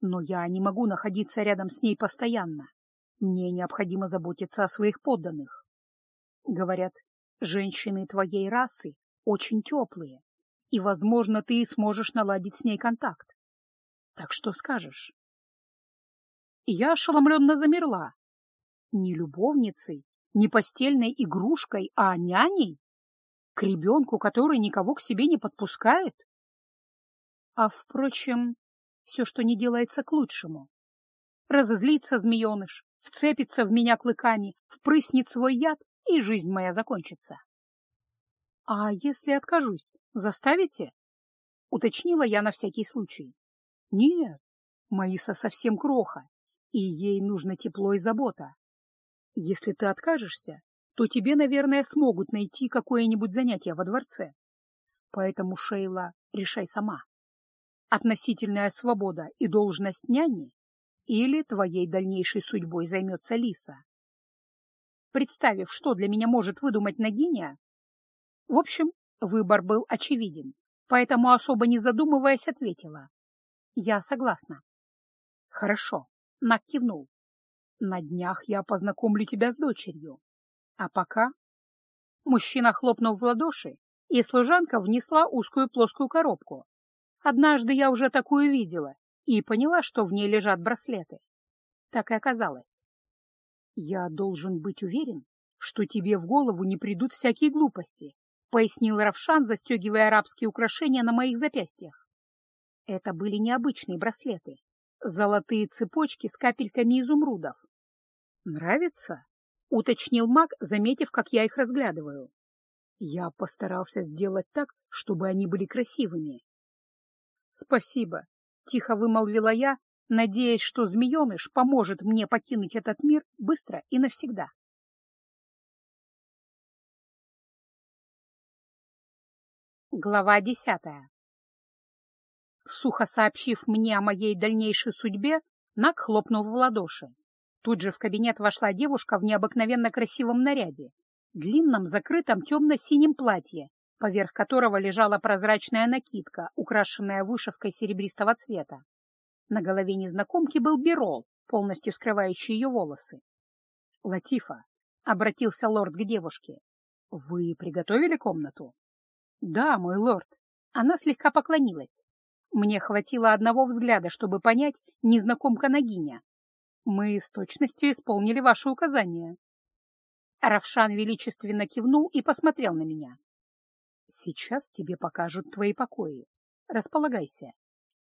Но я не могу находиться рядом с ней постоянно. Мне необходимо заботиться о своих подданных. Говорят, женщины твоей расы очень теплые, и, возможно, ты сможешь наладить с ней контакт. Так что скажешь? Я ошеломленно замерла. Не любовницей, не постельной игрушкой, а няней? К ребенку, который никого к себе не подпускает? А, впрочем, все, что не делается к лучшему. Разозлится змееныш, вцепится в меня клыками, впрыснет свой яд, и жизнь моя закончится. — А если откажусь, заставите? — уточнила я на всякий случай. — Нет, Маиса совсем кроха, и ей нужно тепло и забота. Если ты откажешься, то тебе, наверное, смогут найти какое-нибудь занятие во дворце. Поэтому, Шейла, решай сама. Относительная свобода и должность няни или твоей дальнейшей судьбой займется Лиса? Представив, что для меня может выдумать Нагиня, в общем, выбор был очевиден, поэтому, особо не задумываясь, ответила. Я согласна. Хорошо, Нак кивнул. На днях я познакомлю тебя с дочерью. А пока... Мужчина хлопнул в ладоши, и служанка внесла узкую плоскую коробку. Однажды я уже такую видела и поняла, что в ней лежат браслеты. Так и оказалось. Я должен быть уверен, что тебе в голову не придут всякие глупости, пояснил Равшан, застегивая арабские украшения на моих запястьях. Это были необычные браслеты, золотые цепочки с капельками изумрудов. «Нравится?» — уточнил маг, заметив, как я их разглядываю. Я постарался сделать так, чтобы они были красивыми. «Спасибо», — тихо вымолвила я, надеясь, что змееныш поможет мне покинуть этот мир быстро и навсегда. Глава десятая Сухо сообщив мне о моей дальнейшей судьбе, Нак хлопнул в ладоши. Тут же в кабинет вошла девушка в необыкновенно красивом наряде, длинном закрытом темно-синем платье, поверх которого лежала прозрачная накидка, украшенная вышивкой серебристого цвета. На голове незнакомки был бирол, полностью скрывающий ее волосы. — Латифа, — обратился лорд к девушке, — вы приготовили комнату? — Да, мой лорд. Она слегка поклонилась. Мне хватило одного взгляда, чтобы понять, незнакомка Нагиня. Мы с точностью исполнили ваши указания. Равшан величественно кивнул и посмотрел на меня. Сейчас тебе покажут твои покои. Располагайся.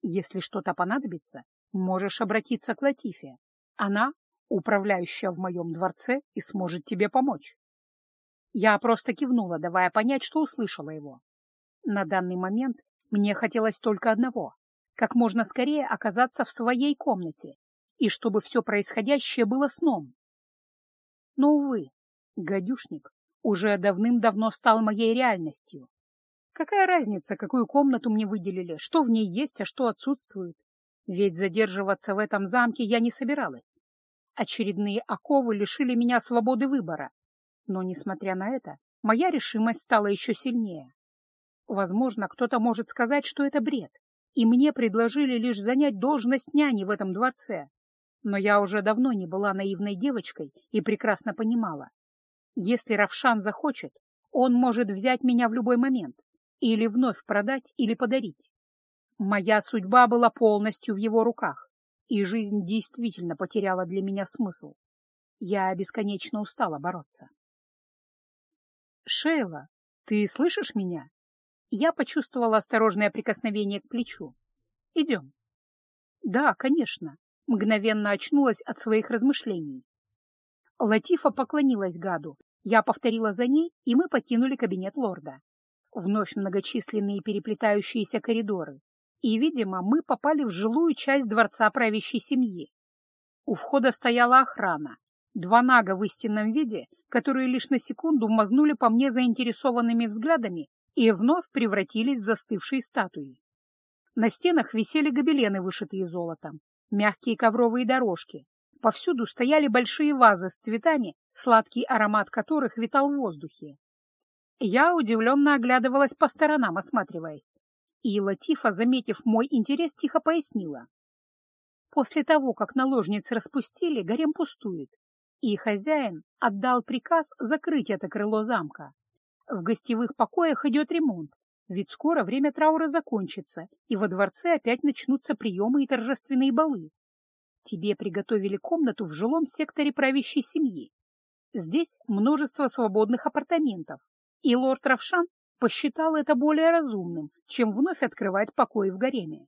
Если что-то понадобится, можешь обратиться к Латифе. Она — управляющая в моем дворце и сможет тебе помочь. Я просто кивнула, давая понять, что услышала его. На данный момент мне хотелось только одного — как можно скорее оказаться в своей комнате, и чтобы все происходящее было сном. Но, увы, гадюшник уже давным-давно стал моей реальностью. Какая разница, какую комнату мне выделили, что в ней есть, а что отсутствует? Ведь задерживаться в этом замке я не собиралась. Очередные оковы лишили меня свободы выбора. Но, несмотря на это, моя решимость стала еще сильнее. Возможно, кто-то может сказать, что это бред, и мне предложили лишь занять должность няни в этом дворце. Но я уже давно не была наивной девочкой и прекрасно понимала. Если Равшан захочет, он может взять меня в любой момент. Или вновь продать, или подарить. Моя судьба была полностью в его руках, и жизнь действительно потеряла для меня смысл. Я бесконечно устала бороться. «Шейла, ты слышишь меня?» Я почувствовала осторожное прикосновение к плечу. «Идем». «Да, конечно», — мгновенно очнулась от своих размышлений. Латифа поклонилась гаду, я повторила за ней, и мы покинули кабинет лорда вновь многочисленные переплетающиеся коридоры, и, видимо, мы попали в жилую часть дворца правящей семьи. У входа стояла охрана, два нага в истинном виде, которые лишь на секунду мазнули по мне заинтересованными взглядами и вновь превратились в застывшие статуи. На стенах висели гобелены, вышитые золотом, мягкие ковровые дорожки. Повсюду стояли большие вазы с цветами, сладкий аромат которых витал в воздухе. Я удивленно оглядывалась по сторонам, осматриваясь. И Латифа, заметив мой интерес, тихо пояснила. После того, как наложниц распустили, гарем пустует, и хозяин отдал приказ закрыть это крыло замка. В гостевых покоях идет ремонт, ведь скоро время траура закончится, и во дворце опять начнутся приемы и торжественные балы. Тебе приготовили комнату в жилом секторе правящей семьи. Здесь множество свободных апартаментов, и лорд Равшан посчитал это более разумным, чем вновь открывать покои в гареме.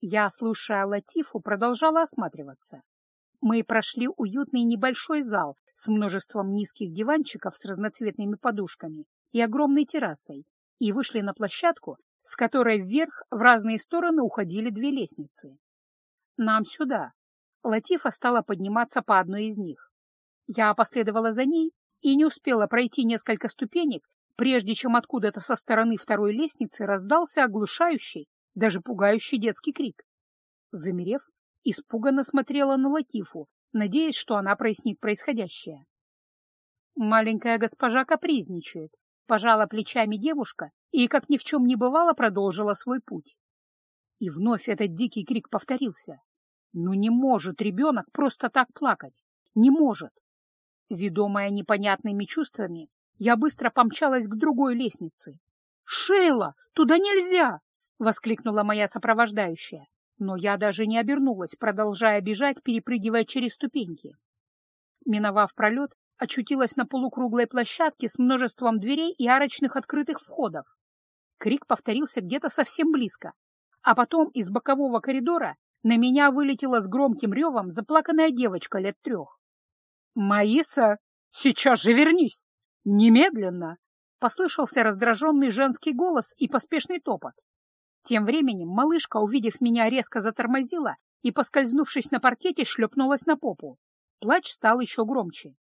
Я, слушая Латифу, продолжала осматриваться. Мы прошли уютный небольшой зал с множеством низких диванчиков с разноцветными подушками и огромной террасой, и вышли на площадку, с которой вверх в разные стороны уходили две лестницы. «Нам сюда». Латифа стала подниматься по одной из них. Я последовала за ней и не успела пройти несколько ступенек, прежде чем откуда-то со стороны второй лестницы раздался оглушающий, даже пугающий детский крик. Замерев, испуганно смотрела на Латифу, надеясь, что она прояснит происходящее. Маленькая госпожа капризничает, пожала плечами девушка и, как ни в чем не бывало, продолжила свой путь. И вновь этот дикий крик повторился. Ну не может ребенок просто так плакать. Не может. Ведомая непонятными чувствами, я быстро помчалась к другой лестнице. «Шейла, туда нельзя!» — воскликнула моя сопровождающая. Но я даже не обернулась, продолжая бежать, перепрыгивая через ступеньки. Миновав пролет, очутилась на полукруглой площадке с множеством дверей и арочных открытых входов. Крик повторился где-то совсем близко, а потом из бокового коридора на меня вылетела с громким ревом заплаканная девочка лет трех. «Маиса, сейчас же вернись! Немедленно!» Послышался раздраженный женский голос и поспешный топот. Тем временем малышка, увидев меня, резко затормозила и, поскользнувшись на паркете, шлепнулась на попу. Плач стал еще громче.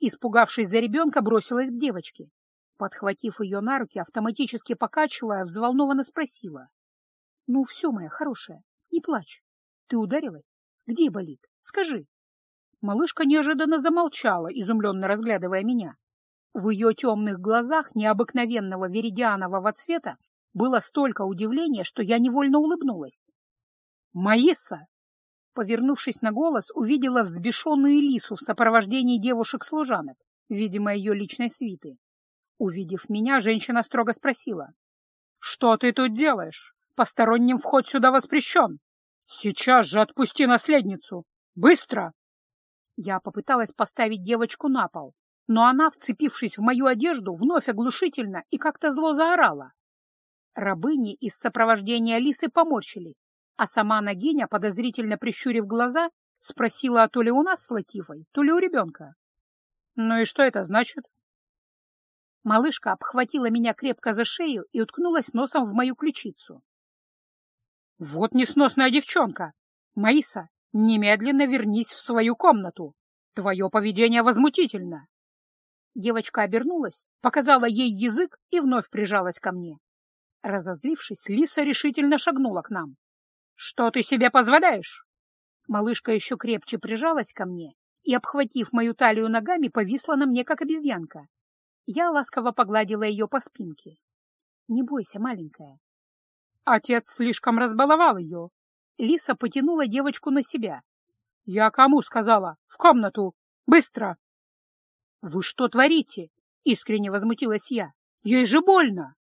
Испугавшись за ребенка, бросилась к девочке. Подхватив ее на руки, автоматически покачивая, взволнованно спросила. — Ну все, моя хорошая, не плачь. Ты ударилась? Где болит? Скажи. Малышка неожиданно замолчала, изумленно разглядывая меня. В ее темных глазах необыкновенного веридианового цвета было столько удивления, что я невольно улыбнулась. «Маиса!» Повернувшись на голос, увидела взбешенную Лису в сопровождении девушек-служанок, видимо, ее личной свиты. Увидев меня, женщина строго спросила. «Что ты тут делаешь? Посторонним вход сюда воспрещен. Сейчас же отпусти наследницу! Быстро!» Я попыталась поставить девочку на пол, но она, вцепившись в мою одежду, вновь оглушительно и как-то зло заорала. Рабыни из сопровождения Лисы поморщились, а сама Нагиня, подозрительно прищурив глаза, спросила, то ли у нас с Латифой, то ли у ребенка. «Ну и что это значит?» Малышка обхватила меня крепко за шею и уткнулась носом в мою ключицу. «Вот несносная девчонка! Маиса, немедленно вернись в свою комнату! Твое поведение возмутительно!» Девочка обернулась, показала ей язык и вновь прижалась ко мне. Разозлившись, Лиса решительно шагнула к нам. «Что ты себе позволяешь?» Малышка еще крепче прижалась ко мне и, обхватив мою талию ногами, повисла на мне, как обезьянка. Я ласково погладила ее по спинке. «Не бойся, маленькая». Отец слишком разбаловал ее. Лиса потянула девочку на себя. «Я кому сказала? В комнату! Быстро!» «Вы что творите?» — искренне возмутилась я. «Ей же больно!»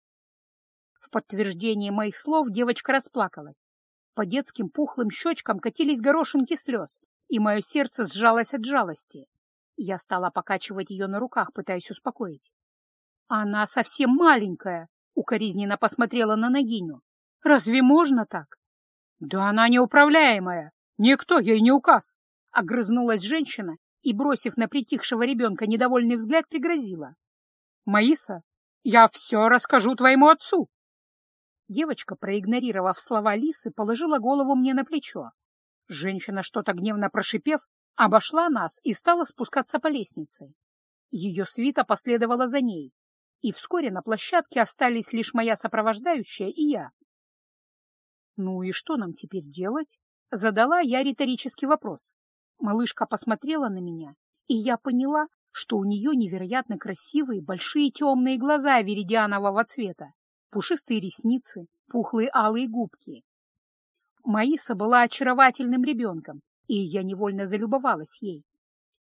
В подтверждение моих слов девочка расплакалась. По детским пухлым щечкам катились горошинки слез, и мое сердце сжалось от жалости. Я стала покачивать ее на руках, пытаясь успокоить. «Она совсем маленькая!» — укоризненно посмотрела на Нагиню. «Разве можно так?» «Да она неуправляемая! Никто ей не указ!» — огрызнулась женщина и, бросив на притихшего ребенка недовольный взгляд, пригрозила. «Маиса, я все расскажу твоему отцу!» Девочка, проигнорировав слова Лисы, положила голову мне на плечо. Женщина, что-то гневно прошипев, обошла нас и стала спускаться по лестнице. Ее свита последовала за ней, и вскоре на площадке остались лишь моя сопровождающая и я. «Ну и что нам теперь делать?» — задала я риторический вопрос. Малышка посмотрела на меня, и я поняла, что у нее невероятно красивые большие темные глаза веридианового цвета, пушистые ресницы, пухлые алые губки. Маиса была очаровательным ребенком, и я невольно залюбовалась ей.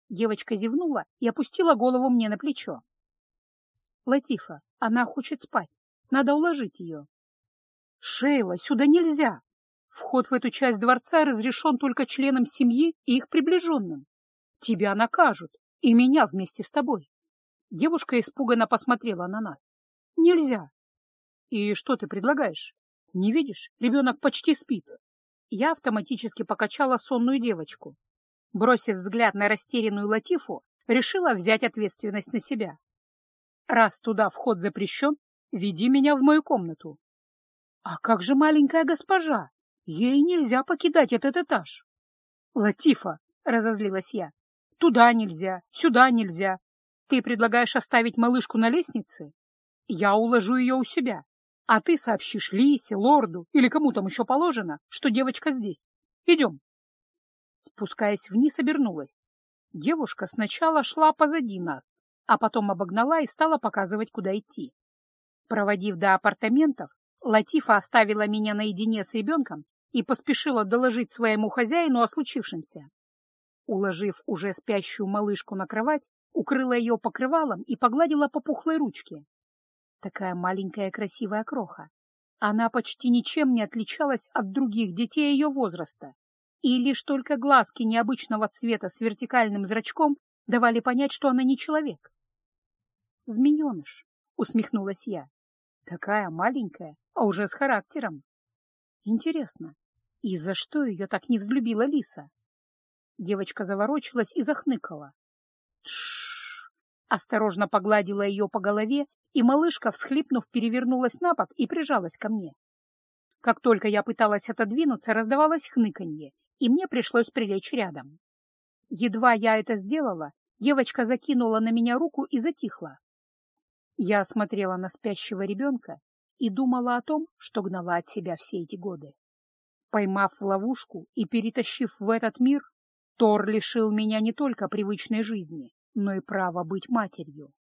Девочка зевнула и опустила голову мне на плечо. «Латифа, она хочет спать. Надо уложить ее». «Шейла, сюда нельзя. Вход в эту часть дворца разрешен только членам семьи и их приближенным. Тебя накажут, и меня вместе с тобой». Девушка испуганно посмотрела на нас. «Нельзя». «И что ты предлагаешь? Не видишь, ребенок почти спит». Я автоматически покачала сонную девочку. Бросив взгляд на растерянную Латифу, решила взять ответственность на себя. «Раз туда вход запрещен, веди меня в мою комнату». «А как же маленькая госпожа? Ей нельзя покидать этот этаж». «Латифа!» — разозлилась я. «Туда нельзя, сюда нельзя. Ты предлагаешь оставить малышку на лестнице? Я уложу ее у себя, а ты сообщишь Лисе, лорду или кому там еще положено, что девочка здесь. Идем». Спускаясь вниз, обернулась. Девушка сначала шла позади нас, а потом обогнала и стала показывать, куда идти. Проводив до апартаментов, Латифа оставила меня наедине с ребенком и поспешила доложить своему хозяину о случившемся. Уложив уже спящую малышку на кровать, укрыла ее покрывалом и погладила по пухлой ручке. Такая маленькая красивая кроха. Она почти ничем не отличалась от других детей ее возраста, и лишь только глазки необычного цвета с вертикальным зрачком давали понять, что она не человек. «Змееныш», — усмехнулась я. «Такая маленькая, а уже с характером. Интересно, и за что ее так не взлюбила Лиса?» Девочка заворочилась и захныкала. Тш! Осторожно погладила ее по голове, и малышка, всхлипнув, перевернулась на бок и прижалась ко мне. Как только я пыталась отодвинуться, раздавалось хныканье, и мне пришлось прилечь рядом. Едва я это сделала, девочка закинула на меня руку и затихла. Я смотрела на спящего ребенка и думала о том, что гнала от себя все эти годы. Поймав в ловушку и перетащив в этот мир, Тор лишил меня не только привычной жизни, но и права быть матерью.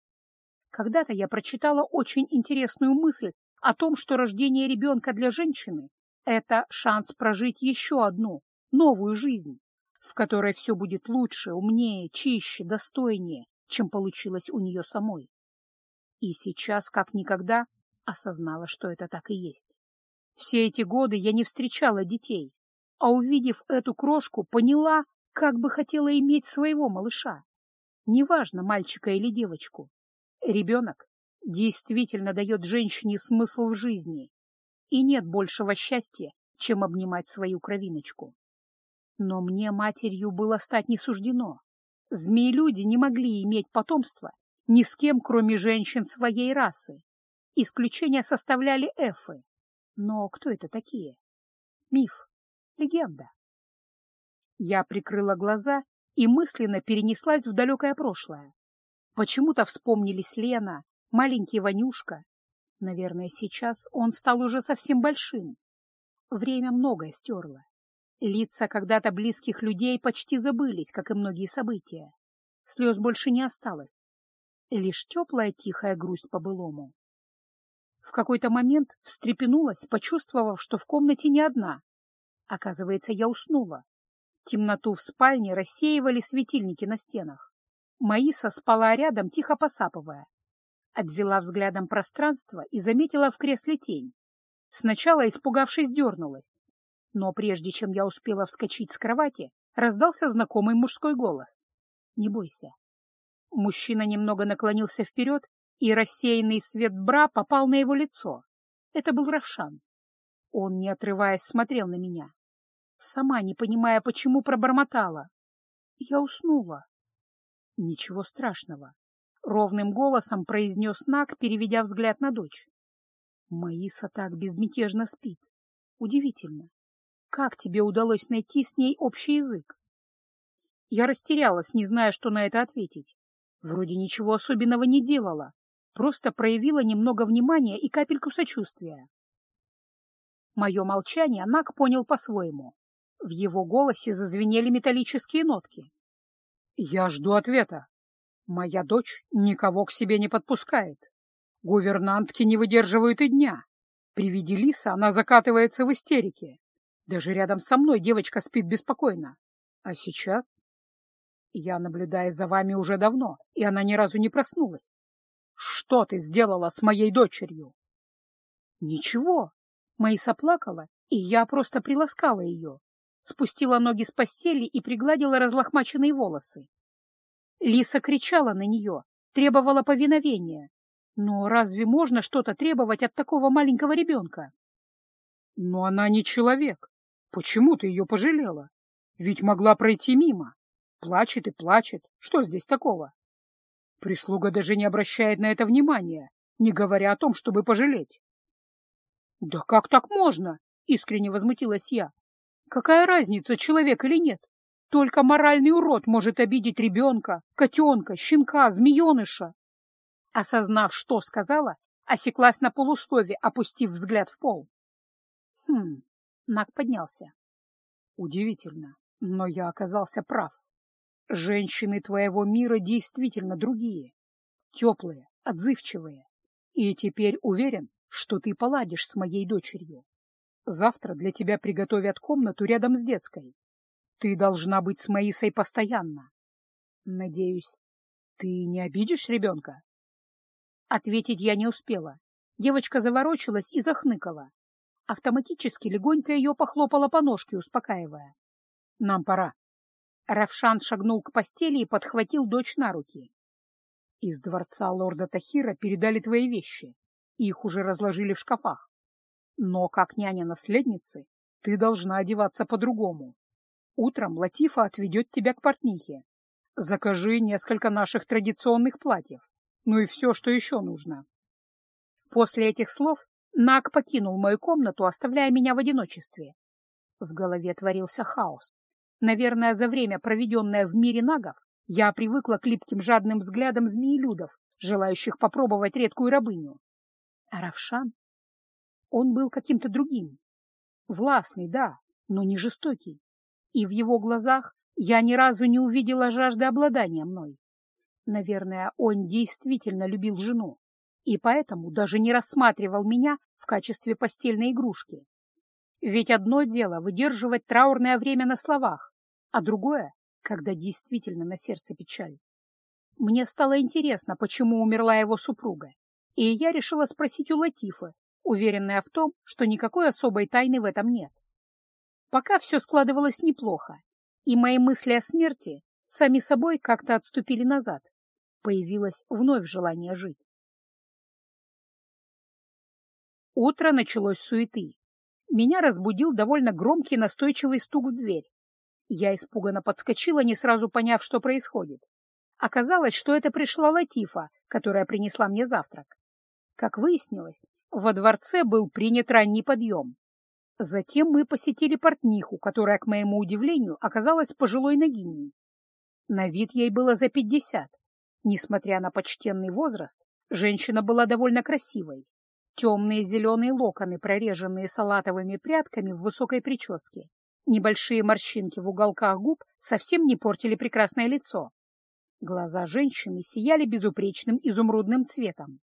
Когда-то я прочитала очень интересную мысль о том, что рождение ребенка для женщины — это шанс прожить еще одну, новую жизнь, в которой все будет лучше, умнее, чище, достойнее, чем получилось у нее самой. И сейчас, как никогда, осознала, что это так и есть. Все эти годы я не встречала детей, а увидев эту крошку, поняла, как бы хотела иметь своего малыша. Неважно, мальчика или девочку. Ребенок действительно дает женщине смысл в жизни, и нет большего счастья, чем обнимать свою кровиночку. Но мне матерью было стать не суждено. Змеи-люди не могли иметь потомства ни с кем, кроме женщин своей расы. Исключения составляли эфы. Но кто это такие? Миф, легенда. Я прикрыла глаза и мысленно перенеслась в далекое прошлое. Почему-то вспомнились Лена, маленький Ванюшка. Наверное, сейчас он стал уже совсем большим. Время многое стерло. Лица когда-то близких людей почти забылись, как и многие события. Слез больше не осталось лишь теплая тихая грусть по-былому. В какой-то момент встрепенулась, почувствовав, что в комнате не одна. Оказывается, я уснула. Темноту в спальне рассеивали светильники на стенах. Маиса спала рядом, тихо посапывая. Обвела взглядом пространство и заметила в кресле тень. Сначала, испугавшись, дернулась. Но прежде чем я успела вскочить с кровати, раздался знакомый мужской голос. «Не бойся, Мужчина немного наклонился вперед, и рассеянный свет бра попал на его лицо. Это был Равшан. Он, не отрываясь, смотрел на меня. Сама, не понимая, почему, пробормотала. Я уснула. Ничего страшного. Ровным голосом произнес Нак, переведя взгляд на дочь. Маиса так безмятежно спит. Удивительно. Как тебе удалось найти с ней общий язык? Я растерялась, не зная, что на это ответить. Вроде ничего особенного не делала, просто проявила немного внимания и капельку сочувствия. Мое молчание Нак понял по-своему. В его голосе зазвенели металлические нотки. «Я жду ответа. Моя дочь никого к себе не подпускает. Гувернантки не выдерживают и дня. При виде лиса она закатывается в истерике. Даже рядом со мной девочка спит беспокойно. А сейчас? Я наблюдаю за вами уже давно, и она ни разу не проснулась. Что ты сделала с моей дочерью? Ничего. Маиса плакала, и я просто приласкала ее, спустила ноги с постели и пригладила разлохмаченные волосы. Лиса кричала на нее, требовала повиновения. Но разве можно что-то требовать от такого маленького ребенка? Но она не человек. Почему ты ее пожалела? Ведь могла пройти мимо. Плачет и плачет. Что здесь такого? Прислуга даже не обращает на это внимания, не говоря о том, чтобы пожалеть. — Да как так можно? — искренне возмутилась я. — Какая разница, человек или нет? Только моральный урод может обидеть ребенка, котенка, щенка, змееныша. Осознав, что сказала, осеклась на полуслове, опустив взгляд в пол. Хм, Нак поднялся. Удивительно, но я оказался прав. Женщины твоего мира действительно другие, теплые, отзывчивые. И теперь уверен, что ты поладишь с моей дочерью. Завтра для тебя приготовят комнату рядом с детской. Ты должна быть с Маисой постоянно. Надеюсь, ты не обидишь ребенка? Ответить я не успела. Девочка заворочилась и захныкала. Автоматически легонько ее похлопала по ножке, успокаивая. «Нам пора». Равшан шагнул к постели и подхватил дочь на руки. «Из дворца лорда Тахира передали твои вещи. Их уже разложили в шкафах. Но, как няня наследницы, ты должна одеваться по-другому. Утром Латифа отведет тебя к портнихе. Закажи несколько наших традиционных платьев, ну и все, что еще нужно». После этих слов Наг покинул мою комнату, оставляя меня в одиночестве. В голове творился хаос. Наверное, за время, проведенное в мире нагов, я привыкла к липким жадным взглядам змеелюдов, желающих попробовать редкую рабыню. А Равшан? Он был каким-то другим. Властный, да, но не жестокий. И в его глазах я ни разу не увидела жажды обладания мной. Наверное, он действительно любил жену и поэтому даже не рассматривал меня в качестве постельной игрушки. Ведь одно дело выдерживать траурное время на словах, а другое, когда действительно на сердце печаль. Мне стало интересно, почему умерла его супруга, и я решила спросить у Латифы, уверенная в том, что никакой особой тайны в этом нет. Пока все складывалось неплохо, и мои мысли о смерти сами собой как-то отступили назад. Появилось вновь желание жить. Утро началось суеты. Меня разбудил довольно громкий настойчивый стук в дверь. Я испуганно подскочила, не сразу поняв, что происходит. Оказалось, что это пришла Латифа, которая принесла мне завтрак. Как выяснилось, во дворце был принят ранний подъем. Затем мы посетили портниху, которая, к моему удивлению, оказалась пожилой ногиней. На вид ей было за пятьдесят. Несмотря на почтенный возраст, женщина была довольно красивой. Темные зеленые локоны, прореженные салатовыми прядками в высокой прическе. Небольшие морщинки в уголках губ совсем не портили прекрасное лицо. Глаза женщины сияли безупречным изумрудным цветом.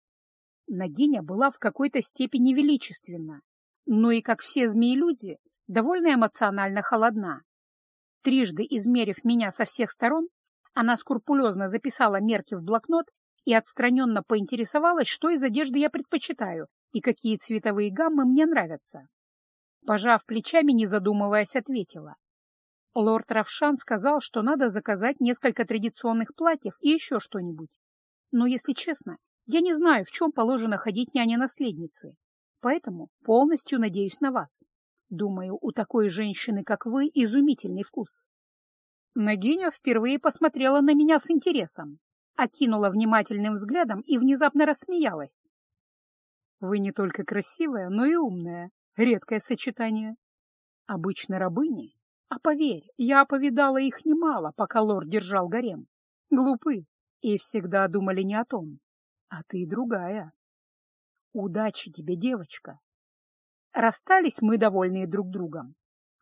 Нагиня была в какой-то степени величественна, но и, как все змеи-люди, довольно эмоционально холодна. Трижды измерив меня со всех сторон, она скрупулезно записала мерки в блокнот и отстраненно поинтересовалась, что из одежды я предпочитаю и какие цветовые гаммы мне нравятся. Пожав плечами, не задумываясь, ответила. Лорд Равшан сказал, что надо заказать несколько традиционных платьев и еще что-нибудь. Но, если честно, я не знаю, в чем положено ходить няне-наследницы, поэтому полностью надеюсь на вас. Думаю, у такой женщины, как вы, изумительный вкус. Нагиня впервые посмотрела на меня с интересом, окинула внимательным взглядом и внезапно рассмеялась. Вы не только красивая, но и умная. Редкое сочетание. Обычно рабыни. А поверь, я повидала их немало, пока лорд держал гарем. Глупы и всегда думали не о том. А ты другая. Удачи тебе, девочка. Расстались мы, довольные друг другом.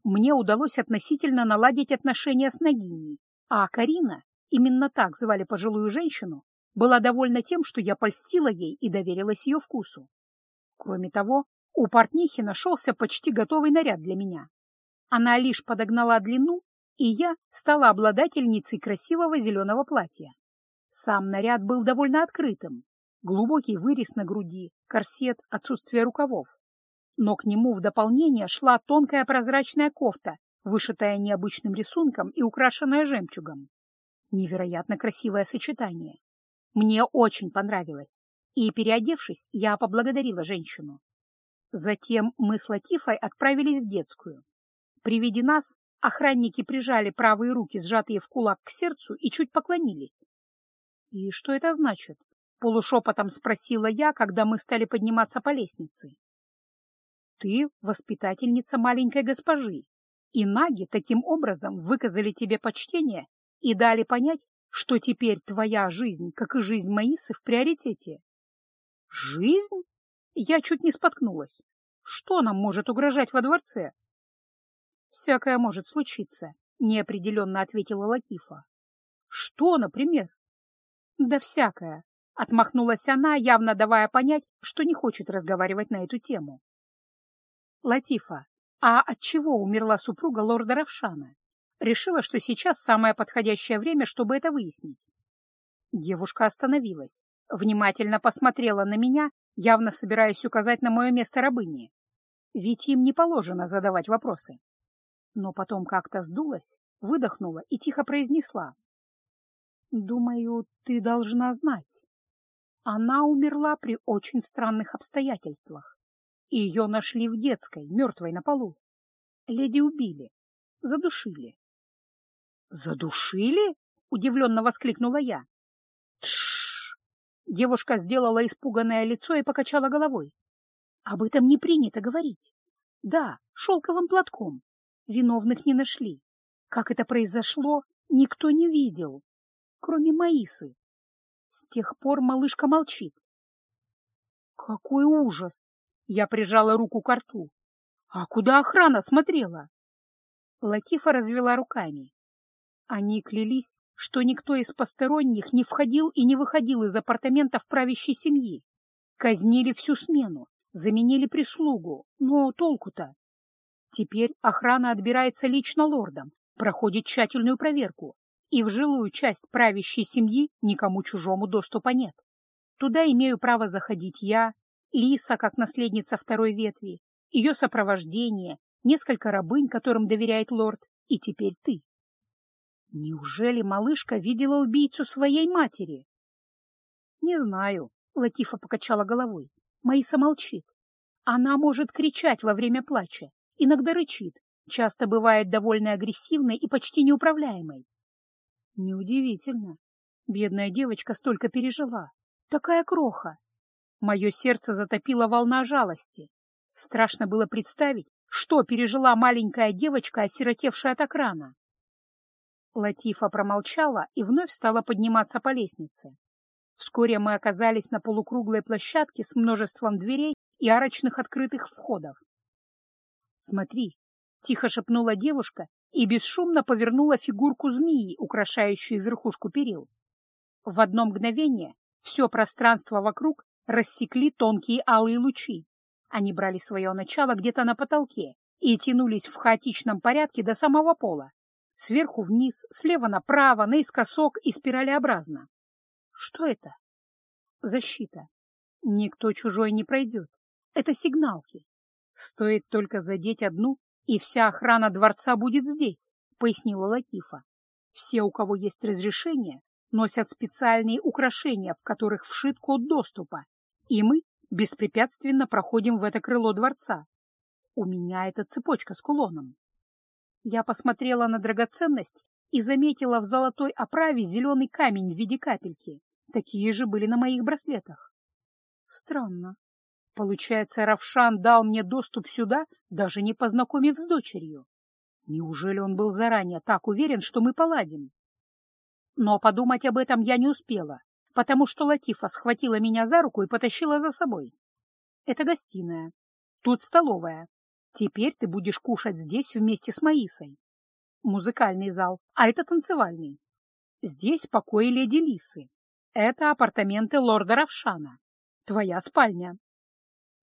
Мне удалось относительно наладить отношения с Нагиней, а Карина, именно так звали пожилую женщину, была довольна тем, что я польстила ей и доверилась ее вкусу. Кроме того, у портнихи нашелся почти готовый наряд для меня. Она лишь подогнала длину, и я стала обладательницей красивого зеленого платья. Сам наряд был довольно открытым. Глубокий вырез на груди, корсет, отсутствие рукавов. Но к нему в дополнение шла тонкая прозрачная кофта, вышитая необычным рисунком и украшенная жемчугом. Невероятно красивое сочетание. Мне очень понравилось, и, переодевшись, я поблагодарила женщину. Затем мы с Латифой отправились в детскую. При виде нас охранники прижали правые руки, сжатые в кулак к сердцу, и чуть поклонились. «И что это значит?» — полушепотом спросила я, когда мы стали подниматься по лестнице. «Ты воспитательница маленькой госпожи, и наги таким образом выказали тебе почтение и дали понять, что теперь твоя жизнь, как и жизнь Маисы, в приоритете». «Жизнь?» Я чуть не споткнулась. Что нам может угрожать во дворце? Всякое может случиться, неопределенно ответила Латифа. Что, например? Да всякое, отмахнулась она, явно давая понять, что не хочет разговаривать на эту тему. Латифа, а от чего умерла супруга лорда Равшана? Решила, что сейчас самое подходящее время, чтобы это выяснить. Девушка остановилась, внимательно посмотрела на меня явно собираясь указать на мое место рабыни. Ведь им не положено задавать вопросы. Но потом как-то сдулась, выдохнула и тихо произнесла. «Думаю, ты должна знать. Она умерла при очень странных обстоятельствах. Ее нашли в детской, мертвой на полу. Леди убили, задушили». «Задушили?» — удивленно воскликнула я. «Тш!» Девушка сделала испуганное лицо и покачала головой. Об этом не принято говорить. Да, шелковым платком. Виновных не нашли. Как это произошло, никто не видел, кроме Маисы. С тех пор малышка молчит. Какой ужас! Я прижала руку к рту. А куда охрана смотрела? Латифа развела руками. Они клялись, что никто из посторонних не входил и не выходил из апартаментов правящей семьи. Казнили всю смену, заменили прислугу, но толку-то? Теперь охрана отбирается лично лордом, проходит тщательную проверку, и в жилую часть правящей семьи никому чужому доступа нет. Туда имею право заходить я, Лиса как наследница второй ветви, ее сопровождение, несколько рабынь, которым доверяет лорд, и теперь ты. Неужели малышка видела убийцу своей матери? Не знаю, Латифа покачала головой. Маиса молчит. Она может кричать во время плача, иногда рычит, часто бывает довольно агрессивной и почти неуправляемой. Неудивительно. Бедная девочка столько пережила. Такая кроха. Мое сердце затопило волна жалости. Страшно было представить, что пережила маленькая девочка, осиротевшая от окрана. Латифа промолчала и вновь стала подниматься по лестнице. Вскоре мы оказались на полукруглой площадке с множеством дверей и арочных открытых входов. «Смотри!» — тихо шепнула девушка и бесшумно повернула фигурку змеи, украшающую верхушку перил. В одно мгновение все пространство вокруг рассекли тонкие алые лучи. Они брали свое начало где-то на потолке и тянулись в хаотичном порядке до самого пола, Сверху вниз, слева направо, наискосок и спиралеобразно. Что это? Защита. Никто чужой не пройдет. Это сигналки. Стоит только задеть одну, и вся охрана дворца будет здесь, пояснила Латифа. Все, у кого есть разрешение, носят специальные украшения, в которых вшит код доступа, и мы беспрепятственно проходим в это крыло дворца. У меня эта цепочка с кулоном. Я посмотрела на драгоценность и заметила в золотой оправе зеленый камень в виде капельки. Такие же были на моих браслетах. Странно. Получается, Равшан дал мне доступ сюда, даже не познакомив с дочерью. Неужели он был заранее так уверен, что мы поладим? Но подумать об этом я не успела, потому что Латифа схватила меня за руку и потащила за собой. Это гостиная. Тут столовая. Теперь ты будешь кушать здесь вместе с Маисой. Музыкальный зал, а это танцевальный. Здесь покои леди Лисы. Это апартаменты лорда Равшана. Твоя спальня.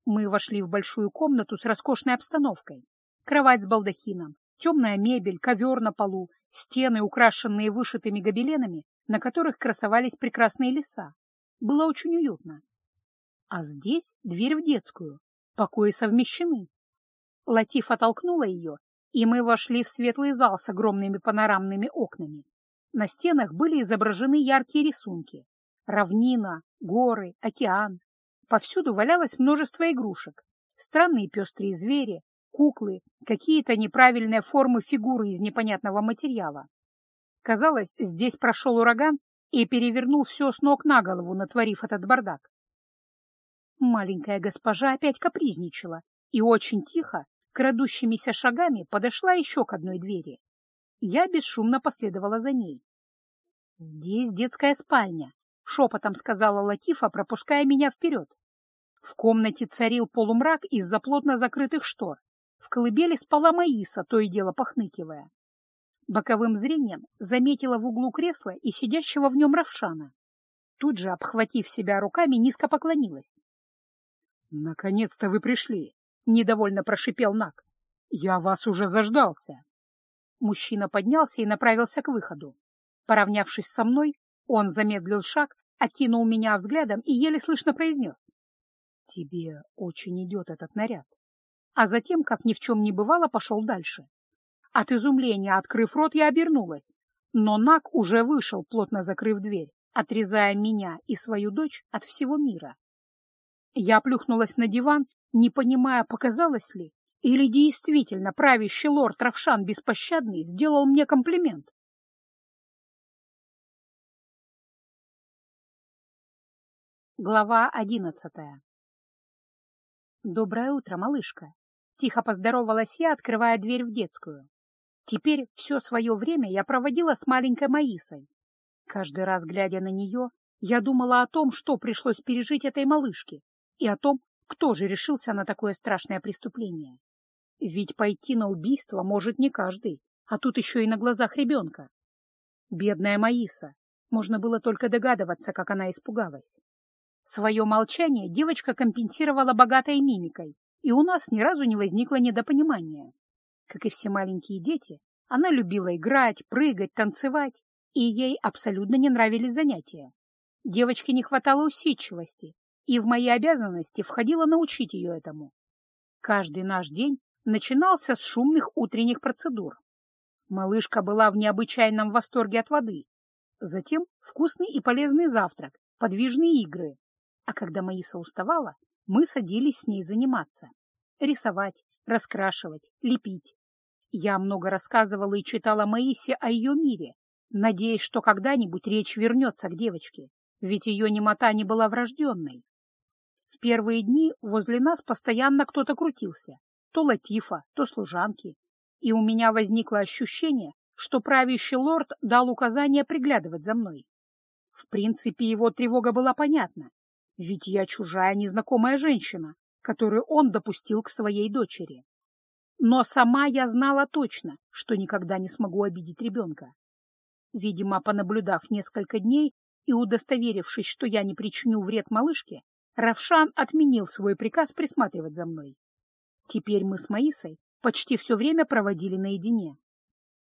Мы вошли в большую комнату с роскошной обстановкой. Кровать с балдахином, Темная мебель, ковер на полу, стены, украшенные вышитыми гобеленами, на которых красовались прекрасные леса. Было очень уютно. А здесь дверь в детскую, покои совмещены. Латиф оттолкнула ее, и мы вошли в светлый зал с огромными панорамными окнами. На стенах были изображены яркие рисунки. Равнина, горы, океан. Повсюду валялось множество игрушек. Странные пестрые звери, куклы, какие-то неправильные формы фигуры из непонятного материала. Казалось, здесь прошел ураган и перевернул все с ног на голову, натворив этот бардак. Маленькая госпожа опять капризничала и очень тихо, крадущимися шагами, подошла еще к одной двери. Я бесшумно последовала за ней. «Здесь детская спальня», — шепотом сказала Латифа, пропуская меня вперед. В комнате царил полумрак из-за плотно закрытых штор. В колыбели спала Маиса, то и дело похныкивая. Боковым зрением заметила в углу кресла и сидящего в нем Равшана. Тут же, обхватив себя руками, низко поклонилась. — Наконец-то вы пришли! — недовольно прошипел Нак. — Я вас уже заждался. Мужчина поднялся и направился к выходу. Поравнявшись со мной, он замедлил шаг, окинул меня взглядом и еле слышно произнес. — Тебе очень идет этот наряд. А затем, как ни в чем не бывало, пошел дальше. От изумления, открыв рот, я обернулась. Но Нак уже вышел, плотно закрыв дверь, отрезая меня и свою дочь от всего мира. Я плюхнулась на диван, не понимая, показалось ли, или действительно правящий лорд Равшан Беспощадный сделал мне комплимент. Глава одиннадцатая «Доброе утро, малышка!» — тихо поздоровалась я, открывая дверь в детскую. Теперь все свое время я проводила с маленькой Маисой. Каждый раз, глядя на нее, я думала о том, что пришлось пережить этой малышке, и о том, кто же решился на такое страшное преступление. Ведь пойти на убийство может не каждый, а тут еще и на глазах ребенка. Бедная Маиса. Можно было только догадываться, как она испугалась. Свое молчание девочка компенсировала богатой мимикой, и у нас ни разу не возникло недопонимания. Как и все маленькие дети, она любила играть, прыгать, танцевать, и ей абсолютно не нравились занятия. Девочке не хватало усидчивости, и в мои обязанности входило научить ее этому. Каждый наш день начинался с шумных утренних процедур. Малышка была в необычайном восторге от воды. Затем вкусный и полезный завтрак, подвижные игры. А когда Маиса уставала, мы садились с ней заниматься. Рисовать, раскрашивать, лепить. Я много рассказывала и читала Маисе о ее мире, надеясь, что когда-нибудь речь вернется к девочке, ведь ее немота не была врожденной. В первые дни возле нас постоянно кто-то крутился, то Латифа, то служанки, и у меня возникло ощущение, что правящий лорд дал указание приглядывать за мной. В принципе, его тревога была понятна, ведь я чужая незнакомая женщина, которую он допустил к своей дочери. Но сама я знала точно, что никогда не смогу обидеть ребенка. Видимо, понаблюдав несколько дней и удостоверившись, что я не причиню вред малышке, Равшан отменил свой приказ присматривать за мной. Теперь мы с Маисой почти все время проводили наедине.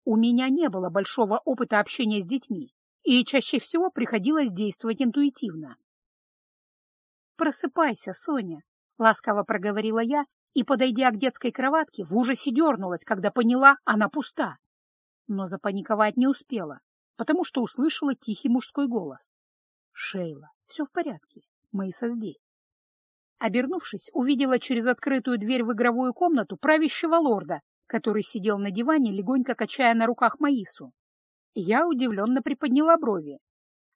У меня не было большого опыта общения с детьми, и чаще всего приходилось действовать интуитивно. «Просыпайся, Соня», — ласково проговорила я, и, подойдя к детской кроватке, в ужасе дернулась, когда поняла, она пуста. Но запаниковать не успела, потому что услышала тихий мужской голос. «Шейла, все в порядке, Мэйса здесь». Обернувшись, увидела через открытую дверь в игровую комнату правящего лорда, который сидел на диване, легонько качая на руках Маису. Я удивленно приподняла брови.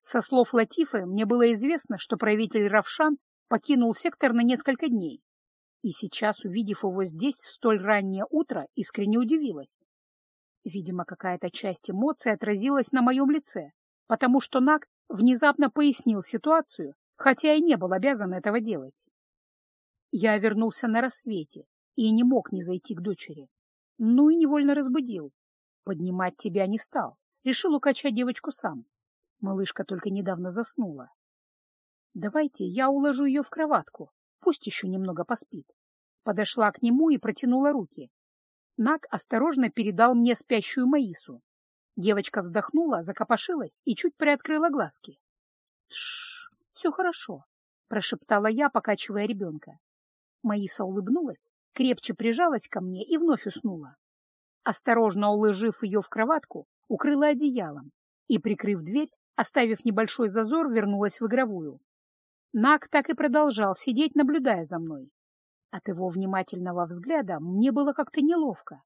Со слов Латифы мне было известно, что правитель Равшан покинул сектор на несколько дней, и сейчас, увидев его здесь в столь раннее утро, искренне удивилась. Видимо, какая-то часть эмоций отразилась на моем лице, потому что Нак внезапно пояснил ситуацию, хотя и не был обязан этого делать. Я вернулся на рассвете и не мог не зайти к дочери. Ну и невольно разбудил. Поднимать тебя не стал, решил укачать девочку сам. Малышка только недавно заснула. Давайте я уложу ее в кроватку, пусть еще немного поспит. Подошла к нему и протянула руки. Нак осторожно передал мне спящую Маису. Девочка вздохнула, закопошилась и чуть приоткрыла глазки. «Тш, все хорошо», — прошептала я, покачивая ребенка. Маиса улыбнулась, крепче прижалась ко мне и вновь уснула. Осторожно уложив ее в кроватку, укрыла одеялом и, прикрыв дверь, оставив небольшой зазор, вернулась в игровую. Нак так и продолжал сидеть, наблюдая за мной. От его внимательного взгляда мне было как-то неловко.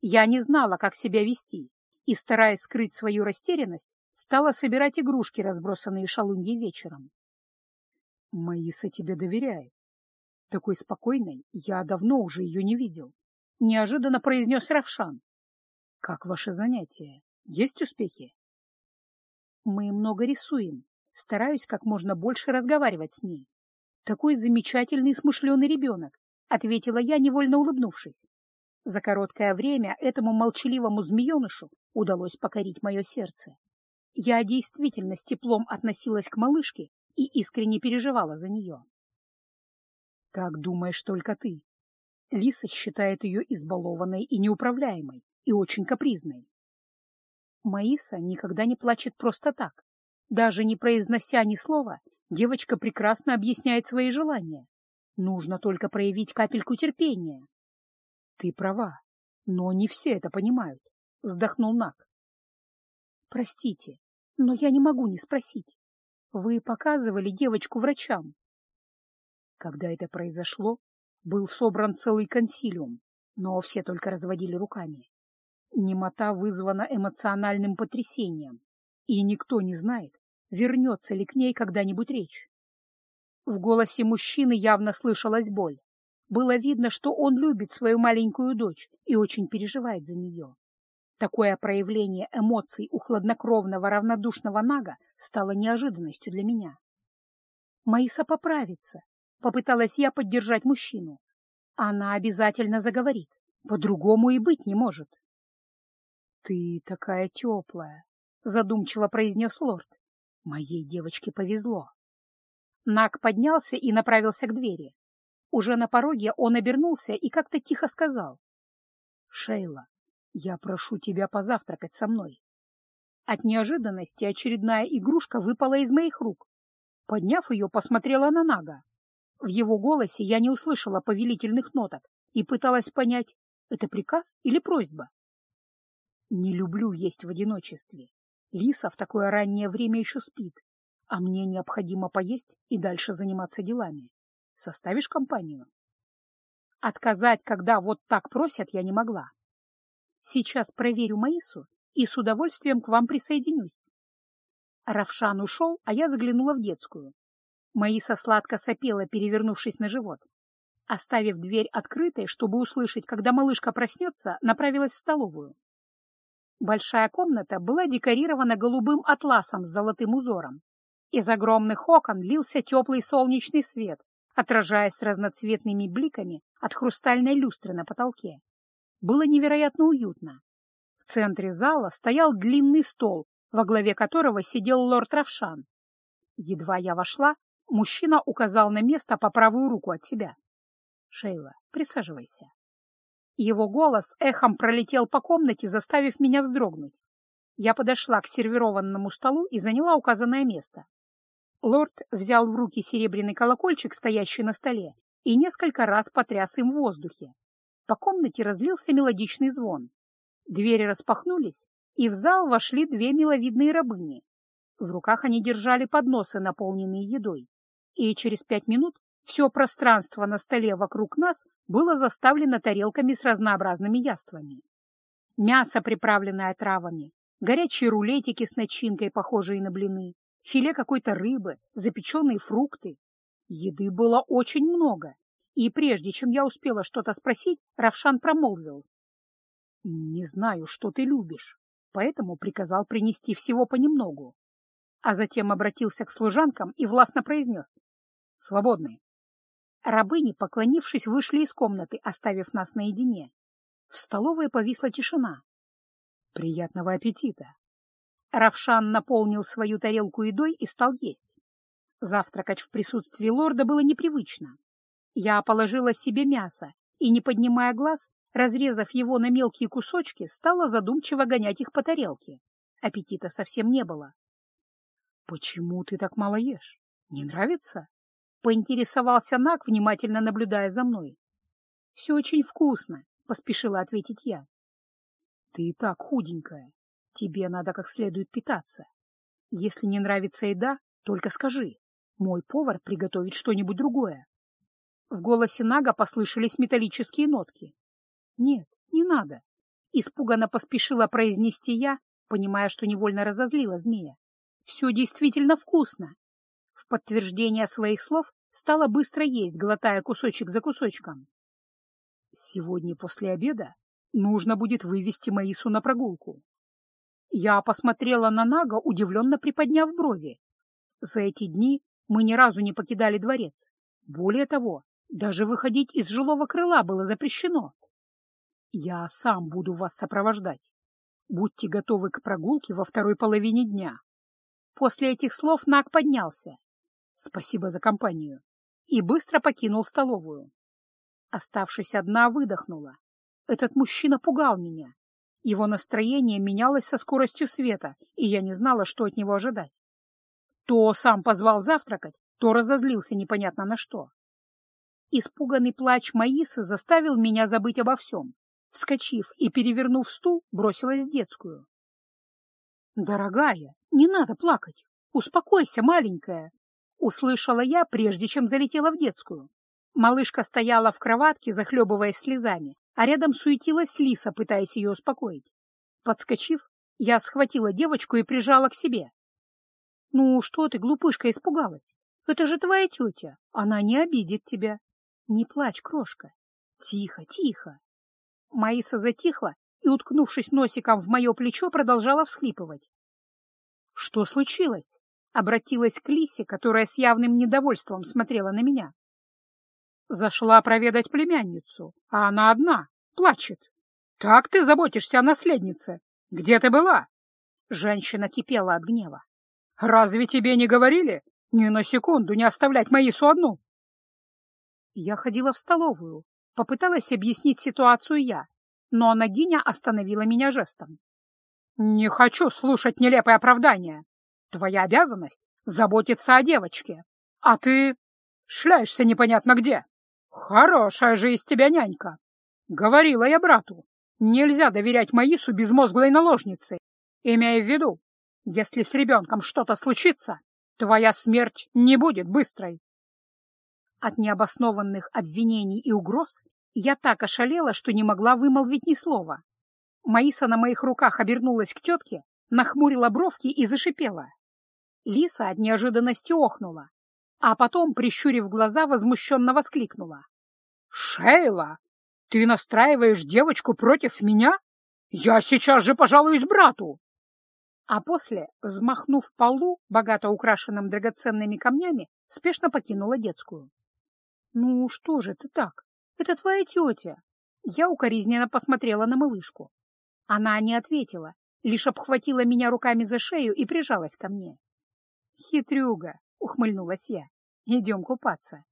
Я не знала, как себя вести, и, стараясь скрыть свою растерянность, стала собирать игрушки, разбросанные шалуньей вечером. «Маиса тебе доверяет. Такой спокойной я давно уже ее не видел», — неожиданно произнес Равшан. «Как ваше занятие? Есть успехи?» «Мы много рисуем. Стараюсь как можно больше разговаривать с ней. Такой замечательный и смышленый ребенок, ответила я, невольно улыбнувшись. За короткое время этому молчаливому змеенышу удалось покорить мое сердце. Я действительно с теплом относилась к малышке и искренне переживала за нее. Так думаешь только ты. Лиса считает ее избалованной и неуправляемой, и очень капризной. Маиса никогда не плачет просто так. Даже не произнося ни слова, девочка прекрасно объясняет свои желания. Нужно только проявить капельку терпения. — Ты права, но не все это понимают, — вздохнул Нак. — Простите, но я не могу не спросить. Вы показывали девочку врачам? Когда это произошло, был собран целый консилиум, но все только разводили руками. Немота вызвана эмоциональным потрясением, и никто не знает, вернется ли к ней когда-нибудь речь. В голосе мужчины явно слышалась боль. Было видно, что он любит свою маленькую дочь и очень переживает за нее. Такое проявление эмоций у хладнокровного равнодушного нага стало неожиданностью для меня. «Маиса поправится», — попыталась я поддержать мужчину. «Она обязательно заговорит, по-другому и быть не может». «Ты такая теплая», — задумчиво произнес лорд. «Моей девочке повезло». Наг поднялся и направился к двери. Уже на пороге он обернулся и как-то тихо сказал. «Шейла, я прошу тебя позавтракать со мной». От неожиданности очередная игрушка выпала из моих рук. Подняв ее, посмотрела на Нага. В его голосе я не услышала повелительных ноток и пыталась понять, это приказ или просьба. Не люблю есть в одиночестве. Лиса в такое раннее время еще спит, а мне необходимо поесть и дальше заниматься делами. Составишь компанию? Отказать, когда вот так просят, я не могла. Сейчас проверю Маису и с удовольствием к вам присоединюсь. Равшан ушел, а я заглянула в детскую. Маиса сладко сопела, перевернувшись на живот. Оставив дверь открытой, чтобы услышать, когда малышка проснется, направилась в столовую. Большая комната была декорирована голубым атласом с золотым узором. Из огромных окон лился теплый солнечный свет, отражаясь разноцветными бликами от хрустальной люстры на потолке. Было невероятно уютно. В центре зала стоял длинный стол, во главе которого сидел лорд Равшан. Едва я вошла, мужчина указал на место по правую руку от себя. «Шейла, присаживайся». Его голос эхом пролетел по комнате, заставив меня вздрогнуть. Я подошла к сервированному столу и заняла указанное место. Лорд взял в руки серебряный колокольчик, стоящий на столе, и несколько раз потряс им в воздухе. По комнате разлился мелодичный звон. Двери распахнулись, и в зал вошли две миловидные рабыни. В руках они держали подносы, наполненные едой. И через пять минут все пространство на столе вокруг нас было заставлено тарелками с разнообразными яствами. Мясо, приправленное травами, горячие рулетики с начинкой, похожие на блины, филе какой-то рыбы, запеченные фрукты. Еды было очень много, и прежде чем я успела что-то спросить, Равшан промолвил. — Не знаю, что ты любишь, поэтому приказал принести всего понемногу. А затем обратился к служанкам и властно произнес. — Свободны. Рабыни, поклонившись, вышли из комнаты, оставив нас наедине. В столовой повисла тишина. «Приятного аппетита!» Равшан наполнил свою тарелку едой и стал есть. Завтракать в присутствии лорда было непривычно. Я положила себе мясо и, не поднимая глаз, разрезав его на мелкие кусочки, стала задумчиво гонять их по тарелке. Аппетита совсем не было. — Почему ты так мало ешь? Не нравится? — поинтересовался Нак, внимательно наблюдая за мной. — Все очень вкусно, — поспешила ответить я. — Ты и так худенькая. Тебе надо как следует питаться. Если не нравится еда, только скажи. Мой повар приготовит что-нибудь другое. В голосе Нага послышались металлические нотки. Нет, не надо. Испуганно поспешила произнести я, понимая, что невольно разозлила змея. Все действительно вкусно. В подтверждение своих слов стала быстро есть, глотая кусочек за кусочком. Сегодня после обеда нужно будет вывести Маису на прогулку. Я посмотрела на Нага, удивленно приподняв брови. За эти дни мы ни разу не покидали дворец. Более того, даже выходить из жилого крыла было запрещено. Я сам буду вас сопровождать. Будьте готовы к прогулке во второй половине дня. После этих слов Нак поднялся. Спасибо за компанию. И быстро покинул столовую. Оставшись одна, выдохнула. Этот мужчина пугал меня. Его настроение менялось со скоростью света, и я не знала, что от него ожидать. То сам позвал завтракать, то разозлился непонятно на что. Испуганный плач Маисы заставил меня забыть обо всем. Вскочив и перевернув стул, бросилась в детскую. «Дорогая, не надо плакать! Успокойся, маленькая!» Услышала я, прежде чем залетела в детскую. Малышка стояла в кроватке, захлебываясь слезами, а рядом суетилась Лиса, пытаясь ее успокоить. Подскочив, я схватила девочку и прижала к себе. «Ну что ты, глупышка, испугалась? Это же твоя тетя, она не обидит тебя. Не плачь, крошка. Тихо, тихо!» Маиса затихла и, уткнувшись носиком в мое плечо, продолжала всхлипывать. — Что случилось? — обратилась к Лисе, которая с явным недовольством смотрела на меня. Зашла проведать племянницу, а она одна, плачет. — Так ты заботишься о наследнице? Где ты была? Женщина кипела от гнева. — Разве тебе не говорили ни на секунду не оставлять Маису одну? Я ходила в столовую, Попыталась объяснить ситуацию я, но Нагиня остановила меня жестом. «Не хочу слушать нелепые оправдания. Твоя обязанность — заботиться о девочке, а ты шляешься непонятно где. Хорошая же из тебя нянька. Говорила я брату, нельзя доверять Маису безмозглой наложнице, имея в виду, если с ребенком что-то случится, твоя смерть не будет быстрой. От необоснованных обвинений и угроз я так ошалела, что не могла вымолвить ни слова. Маиса на моих руках обернулась к тетке, нахмурила бровки и зашипела. Лиса от неожиданности охнула, а потом, прищурив глаза, возмущенно воскликнула. — Шейла, ты настраиваешь девочку против меня? Я сейчас же пожалуюсь брату! А после, взмахнув полу, богато украшенным драгоценными камнями, спешно покинула детскую. «Ну, что же ты так? Это твоя тетя!» Я укоризненно посмотрела на малышку. Она не ответила, лишь обхватила меня руками за шею и прижалась ко мне. «Хитрюга!» — ухмыльнулась я. «Идем купаться!»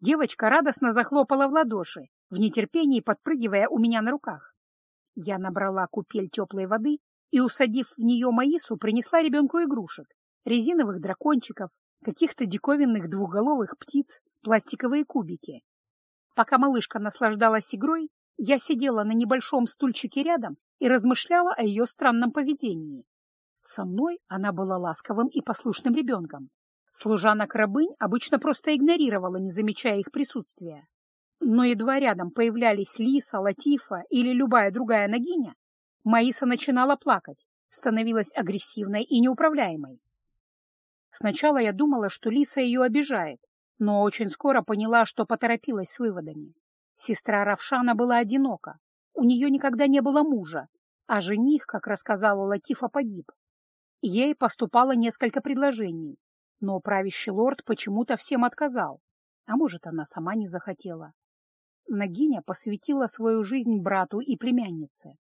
Девочка радостно захлопала в ладоши, в нетерпении подпрыгивая у меня на руках. Я набрала купель теплой воды и, усадив в нее Маису, принесла ребенку игрушек, резиновых дракончиков, каких-то диковинных двухголовых птиц, пластиковые кубики. Пока малышка наслаждалась игрой, я сидела на небольшом стульчике рядом и размышляла о ее странном поведении. Со мной она была ласковым и послушным ребенком. Служанок-рабынь обычно просто игнорировала, не замечая их присутствия. Но едва рядом появлялись Лиса, Латифа или любая другая ногиня, Маиса начинала плакать, становилась агрессивной и неуправляемой. Сначала я думала, что Лиса ее обижает, но очень скоро поняла, что поторопилась с выводами. Сестра Равшана была одинока, у нее никогда не было мужа, а жених, как рассказала Латифа, погиб. Ей поступало несколько предложений, но правящий лорд почему-то всем отказал, а может, она сама не захотела. Нагиня посвятила свою жизнь брату и племяннице.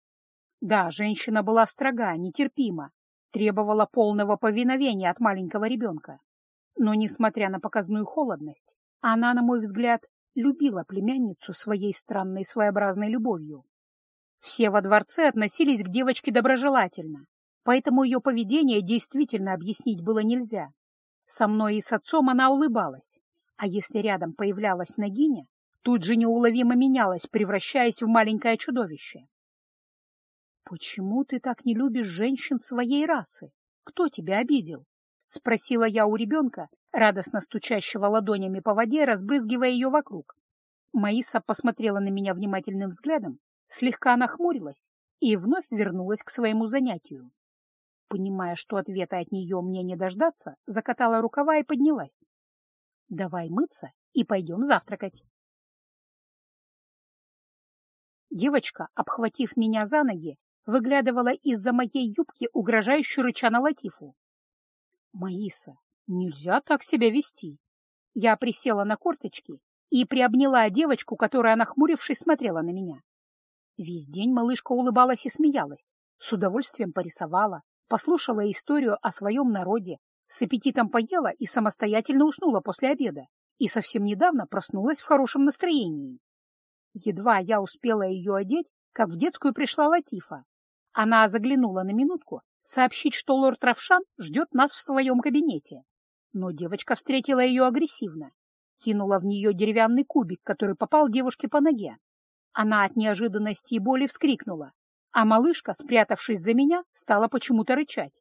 Да, женщина была строга, нетерпима, требовала полного повиновения от маленького ребенка. Но, несмотря на показную холодность, она, на мой взгляд, любила племянницу своей странной своеобразной любовью. Все во дворце относились к девочке доброжелательно, поэтому ее поведение действительно объяснить было нельзя. Со мной и с отцом она улыбалась, а если рядом появлялась Нагиня, тут же неуловимо менялась, превращаясь в маленькое чудовище. «Почему ты так не любишь женщин своей расы? Кто тебя обидел?» — спросила я у ребенка, радостно стучащего ладонями по воде, разбрызгивая ее вокруг. Маиса посмотрела на меня внимательным взглядом, слегка нахмурилась и вновь вернулась к своему занятию. Понимая, что ответа от нее мне не дождаться, закатала рукава и поднялась. «Давай мыться и пойдем завтракать». Девочка, обхватив меня за ноги, выглядывала из-за моей юбки, угрожающе рыча на Латифу. «Маиса, нельзя так себя вести!» Я присела на корточки и приобняла девочку, которая, нахмурившись, смотрела на меня. Весь день малышка улыбалась и смеялась, с удовольствием порисовала, послушала историю о своем народе, с аппетитом поела и самостоятельно уснула после обеда, и совсем недавно проснулась в хорошем настроении. Едва я успела ее одеть, как в детскую пришла Латифа. Она заглянула на минутку, сообщить, что лорд Равшан ждет нас в своем кабинете. Но девочка встретила ее агрессивно, кинула в нее деревянный кубик, который попал девушке по ноге. Она от неожиданности и боли вскрикнула, а малышка, спрятавшись за меня, стала почему-то рычать.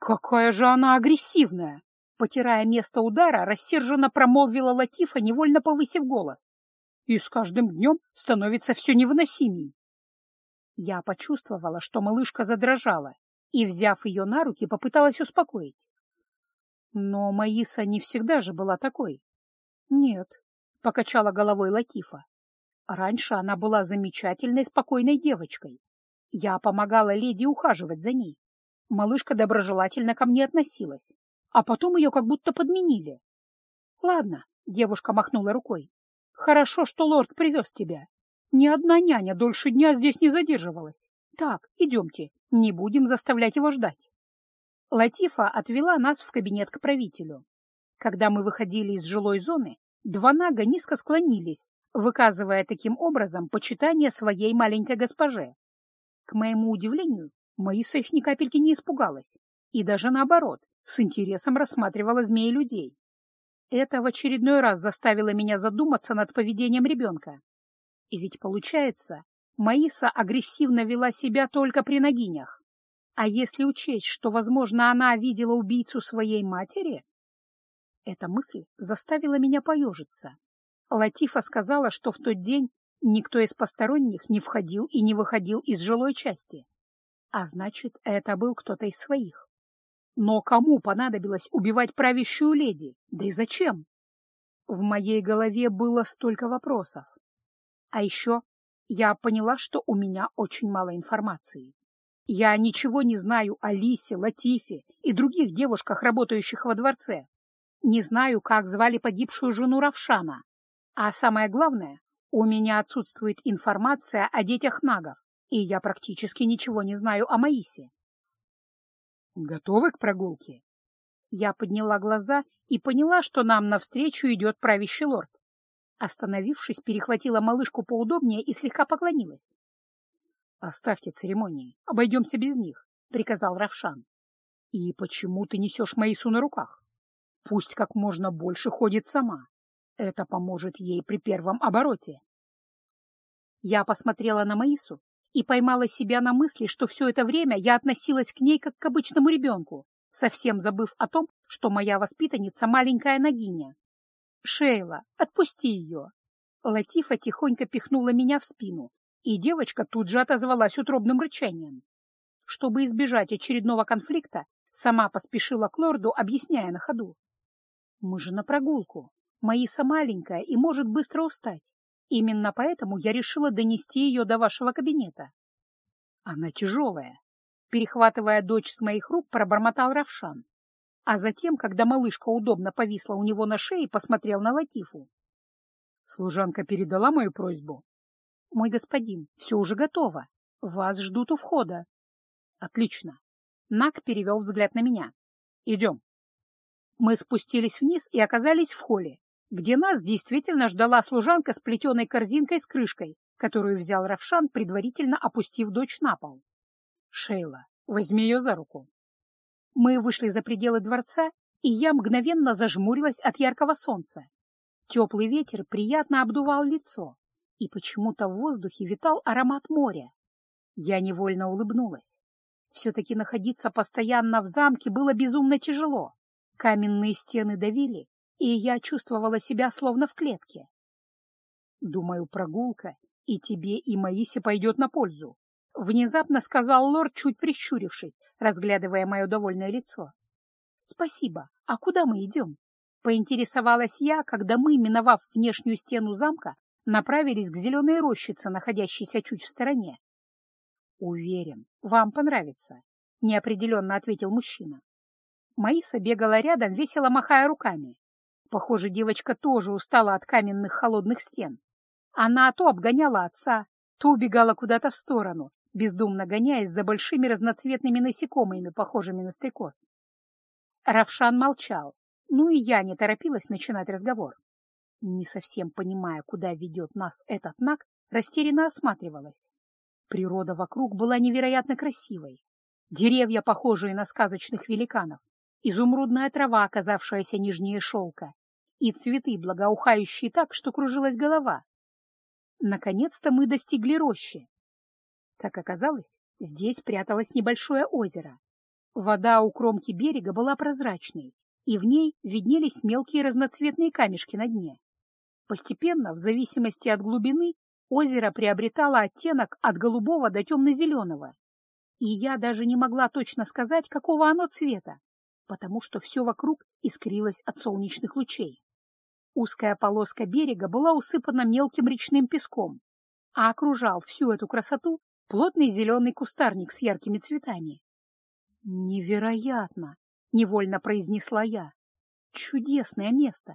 «Какая же она агрессивная!» Потирая место удара, рассерженно промолвила Латифа, невольно повысив голос. «И с каждым днем становится все невыносимей». Я почувствовала, что малышка задрожала, и, взяв ее на руки, попыталась успокоить. Но Маиса не всегда же была такой. «Нет», — покачала головой Латифа. Раньше она была замечательной, спокойной девочкой. Я помогала леди ухаживать за ней. Малышка доброжелательно ко мне относилась, а потом ее как будто подменили. — Ладно, — девушка махнула рукой. — Хорошо, что лорд привез тебя. Ни одна няня дольше дня здесь не задерживалась. Так, идемте, не будем заставлять его ждать. Латифа отвела нас в кабинет к правителю. Когда мы выходили из жилой зоны, два нага низко склонились, выказывая таким образом почитание своей маленькой госпоже. К моему удивлению, Маиса их ни капельки не испугалась, и даже наоборот, с интересом рассматривала змеи людей. Это в очередной раз заставило меня задуматься над поведением ребенка. И ведь получается, Маиса агрессивно вела себя только при ногинях. А если учесть, что, возможно, она видела убийцу своей матери? Эта мысль заставила меня поежиться. Латифа сказала, что в тот день никто из посторонних не входил и не выходил из жилой части. А значит, это был кто-то из своих. Но кому понадобилось убивать правящую леди? Да и зачем? В моей голове было столько вопросов. А еще я поняла, что у меня очень мало информации. Я ничего не знаю о Лисе, Латифе и других девушках, работающих во дворце. Не знаю, как звали погибшую жену Равшана. А самое главное, у меня отсутствует информация о детях нагов, и я практически ничего не знаю о Маисе. Готовы к прогулке? Я подняла глаза и поняла, что нам навстречу идет правящий лорд. Остановившись, перехватила малышку поудобнее и слегка поклонилась. «Оставьте церемонии, обойдемся без них», — приказал Равшан. «И почему ты несешь Маису на руках? Пусть как можно больше ходит сама. Это поможет ей при первом обороте. Я посмотрела на Маису и поймала себя на мысли, что все это время я относилась к ней как к обычному ребенку, совсем забыв о том, что моя воспитанница маленькая Нагиня. «Шейла, отпусти ее!» Латифа тихонько пихнула меня в спину, и девочка тут же отозвалась утробным рычанием. Чтобы избежать очередного конфликта, сама поспешила к лорду, объясняя на ходу. «Мы же на прогулку. Маиса маленькая и может быстро устать. Именно поэтому я решила донести ее до вашего кабинета. Она тяжелая. Перехватывая дочь с моих рук, пробормотал Равшан. А затем, когда малышка удобно повисла у него на шее, посмотрел на Латифу. Служанка передала мою просьбу. Мой господин, все уже готово. Вас ждут у входа. Отлично. Нак перевел взгляд на меня. Идем. Мы спустились вниз и оказались в холле, где нас действительно ждала служанка с плетеной корзинкой с крышкой, которую взял Равшан, предварительно опустив дочь на пол. «Шейла, возьми ее за руку». Мы вышли за пределы дворца, и я мгновенно зажмурилась от яркого солнца. Теплый ветер приятно обдувал лицо, и почему-то в воздухе витал аромат моря. Я невольно улыбнулась. Все-таки находиться постоянно в замке было безумно тяжело. Каменные стены давили, и я чувствовала себя словно в клетке. Думаю, прогулка и тебе, и Маисе пойдет на пользу. Внезапно сказал лорд, чуть прищурившись, разглядывая мое довольное лицо. Спасибо. А куда мы идем? Поинтересовалась я, когда мы, миновав внешнюю стену замка, направились к зеленой рощице, находящейся чуть в стороне. Уверен, вам понравится, неопределенно ответил мужчина. Маиса бегала рядом, весело махая руками. Похоже, девочка тоже устала от каменных холодных стен. Она то обгоняла отца, то убегала куда-то в сторону, бездумно гоняясь за большими разноцветными насекомыми, похожими на стрекоз. Равшан молчал, ну и я не торопилась начинать разговор. Не совсем понимая, куда ведет нас этот наг, растерянно осматривалась. Природа вокруг была невероятно красивой. Деревья, похожие на сказочных великанов, изумрудная трава, оказавшаяся нежнее шелка, и цветы, благоухающие так, что кружилась голова. Наконец-то мы достигли рощи. Как оказалось, здесь пряталось небольшое озеро. Вода у кромки берега была прозрачной, и в ней виднелись мелкие разноцветные камешки на дне. Постепенно, в зависимости от глубины, озеро приобретало оттенок от голубого до темно-зеленого. И я даже не могла точно сказать, какого оно цвета, потому что все вокруг искрилось от солнечных лучей. Узкая полоска берега была усыпана мелким речным песком, а окружал всю эту красоту плотный зеленый кустарник с яркими цветами. «Невероятно!» — невольно произнесла я. «Чудесное место!»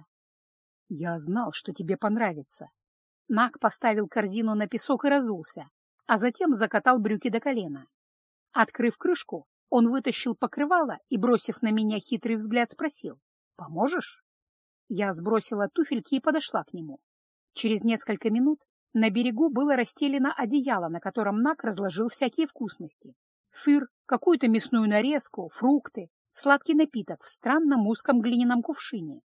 «Я знал, что тебе понравится». Нак поставил корзину на песок и разулся, а затем закатал брюки до колена. Открыв крышку, он вытащил покрывало и, бросив на меня хитрый взгляд, спросил, «Поможешь?» Я сбросила туфельки и подошла к нему. Через несколько минут на берегу было расстелено одеяло, на котором Нак разложил всякие вкусности. Сыр, какую-то мясную нарезку, фрукты, сладкий напиток в странном узком глиняном кувшине.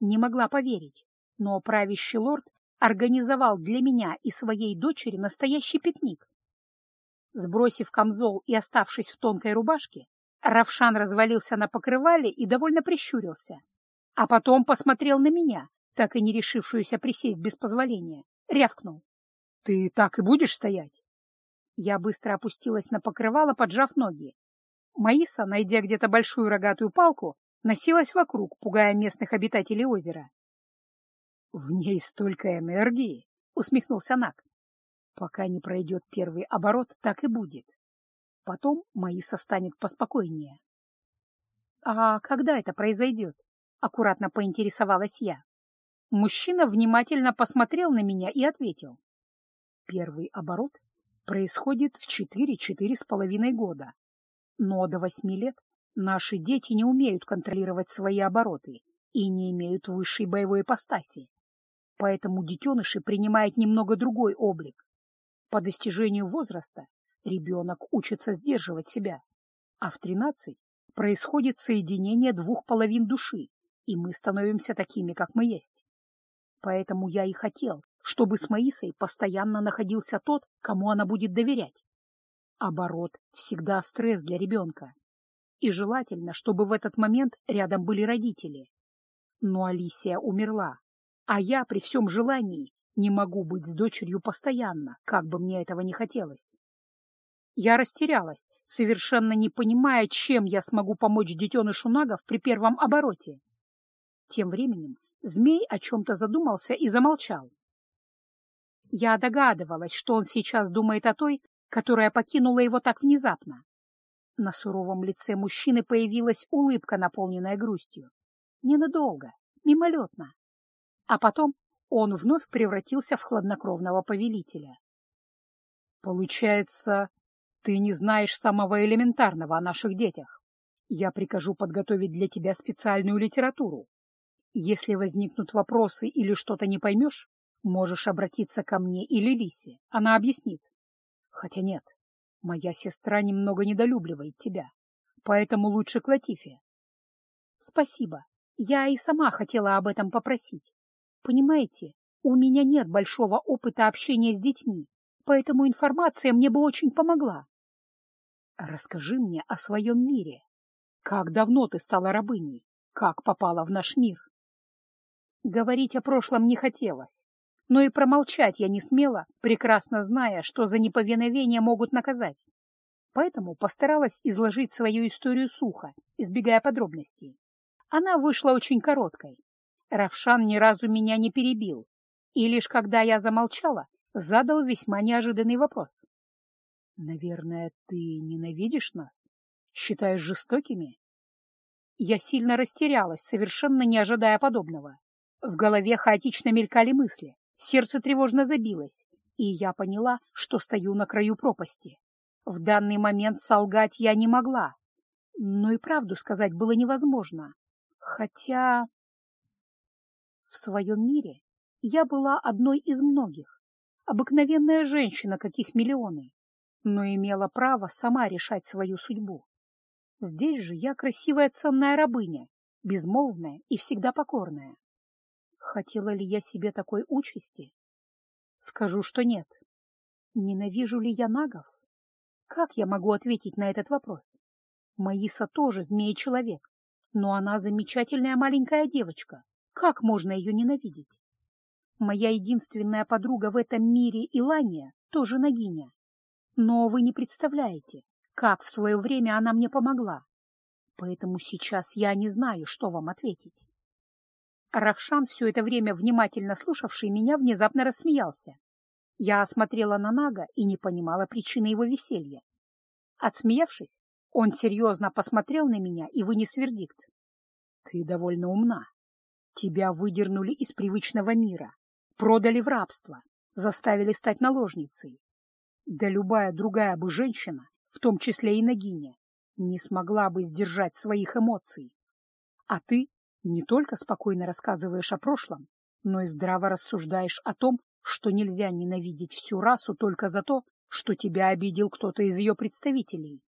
Не могла поверить, но правящий лорд организовал для меня и своей дочери настоящий пикник. Сбросив камзол и оставшись в тонкой рубашке, Равшан развалился на покрывале и довольно прищурился а потом посмотрел на меня, так и не решившуюся присесть без позволения, рявкнул. — Ты так и будешь стоять? Я быстро опустилась на покрывало, поджав ноги. Маиса, найдя где-то большую рогатую палку, носилась вокруг, пугая местных обитателей озера. — В ней столько энергии! — усмехнулся Нак. — Пока не пройдет первый оборот, так и будет. Потом Маиса станет поспокойнее. — А когда это произойдет? — аккуратно поинтересовалась я. Мужчина внимательно посмотрел на меня и ответил. Первый оборот происходит в четыре-четыре с половиной года. Но до восьми лет наши дети не умеют контролировать свои обороты и не имеют высшей боевой ипостаси. Поэтому детеныши принимают немного другой облик. По достижению возраста ребенок учится сдерживать себя, а в тринадцать происходит соединение двух половин души, и мы становимся такими, как мы есть. Поэтому я и хотел, чтобы с Маисой постоянно находился тот, кому она будет доверять. Оборот всегда стресс для ребенка. И желательно, чтобы в этот момент рядом были родители. Но Алисия умерла, а я при всем желании не могу быть с дочерью постоянно, как бы мне этого не хотелось. Я растерялась, совершенно не понимая, чем я смогу помочь детенышу нагов при первом обороте. Тем временем змей о чем-то задумался и замолчал. Я догадывалась, что он сейчас думает о той, которая покинула его так внезапно. На суровом лице мужчины появилась улыбка, наполненная грустью. Ненадолго, мимолетно. А потом он вновь превратился в хладнокровного повелителя. «Получается, ты не знаешь самого элементарного о наших детях. Я прикажу подготовить для тебя специальную литературу Если возникнут вопросы или что-то не поймешь, можешь обратиться ко мне или Лисе, она объяснит. Хотя нет, моя сестра немного недолюбливает тебя, поэтому лучше к Латифе. Спасибо, я и сама хотела об этом попросить. Понимаете, у меня нет большого опыта общения с детьми, поэтому информация мне бы очень помогла. Расскажи мне о своем мире. Как давно ты стала рабыней? Как попала в наш мир? Говорить о прошлом не хотелось, но и промолчать я не смела, прекрасно зная, что за неповиновение могут наказать. Поэтому постаралась изложить свою историю сухо, избегая подробностей. Она вышла очень короткой. Равшан ни разу меня не перебил, и лишь когда я замолчала, задал весьма неожиданный вопрос. «Наверное, ты ненавидишь нас? Считаешь жестокими?» Я сильно растерялась, совершенно не ожидая подобного. В голове хаотично мелькали мысли, сердце тревожно забилось, и я поняла, что стою на краю пропасти. В данный момент солгать я не могла, но и правду сказать было невозможно. Хотя... В своем мире я была одной из многих, обыкновенная женщина, каких миллионы, но имела право сама решать свою судьбу. Здесь же я красивая ценная рабыня, безмолвная и всегда покорная. Хотела ли я себе такой участи? Скажу, что нет. Ненавижу ли я нагов? Как я могу ответить на этот вопрос? Маиса тоже змея-человек, но она замечательная маленькая девочка. Как можно ее ненавидеть? Моя единственная подруга в этом мире, Илания, тоже Нагиня. Но вы не представляете, как в свое время она мне помогла. Поэтому сейчас я не знаю, что вам ответить. Равшан, все это время внимательно слушавший меня, внезапно рассмеялся. Я осмотрела на Нага и не понимала причины его веселья. Отсмеявшись, он серьезно посмотрел на меня и вынес вердикт. Ты довольно умна. Тебя выдернули из привычного мира, продали в рабство, заставили стать наложницей. Да любая другая бы женщина, в том числе и Нагиня, не смогла бы сдержать своих эмоций. А ты не только спокойно рассказываешь о прошлом, но и здраво рассуждаешь о том, что нельзя ненавидеть всю расу только за то, что тебя обидел кто-то из ее представителей.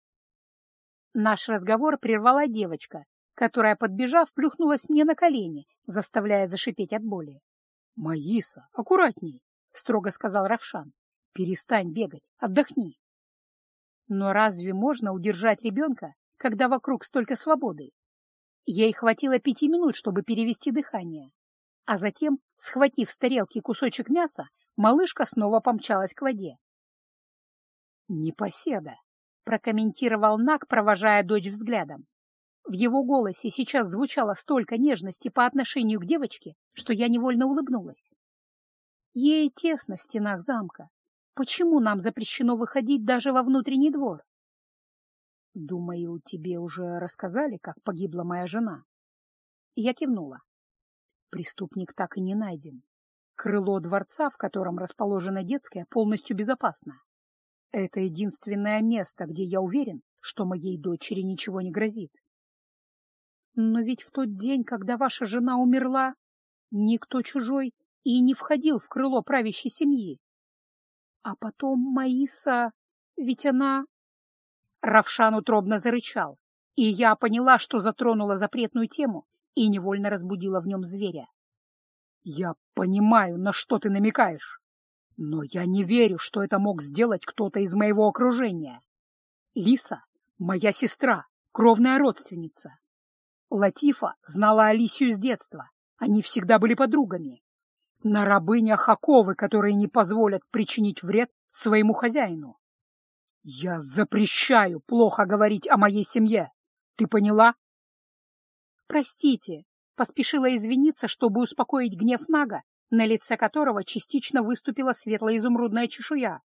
Наш разговор прервала девочка, которая, подбежав, плюхнулась мне на колени, заставляя зашипеть от боли. — Маиса, аккуратней, — строго сказал Равшан. — Перестань бегать, отдохни. Но разве можно удержать ребенка, когда вокруг столько свободы? Ей хватило пяти минут, чтобы перевести дыхание. А затем, схватив с тарелки кусочек мяса, малышка снова помчалась к воде. «Непоседа!» — прокомментировал Нак, провожая дочь взглядом. В его голосе сейчас звучало столько нежности по отношению к девочке, что я невольно улыбнулась. Ей тесно в стенах замка. Почему нам запрещено выходить даже во внутренний двор? Думаю, тебе уже рассказали, как погибла моя жена. Я кивнула. Преступник так и не найден. Крыло дворца, в котором расположена детская, полностью безопасно. Это единственное место, где я уверен, что моей дочери ничего не грозит. Но ведь в тот день, когда ваша жена умерла, никто чужой и не входил в крыло правящей семьи. А потом Маиса, ведь она... Равшан утробно зарычал, и я поняла, что затронула запретную тему и невольно разбудила в нем зверя. Я понимаю, на что ты намекаешь, но я не верю, что это мог сделать кто-то из моего окружения. Лиса — моя сестра, кровная родственница. Латифа знала Алисию с детства. Они всегда были подругами. На рабынях Хаковы, которые не позволят причинить вред своему хозяину. Я запрещаю плохо говорить о моей семье. Ты поняла? Простите, поспешила извиниться, чтобы успокоить гнев Нага, на лице которого частично выступила светло-изумрудная чешуя.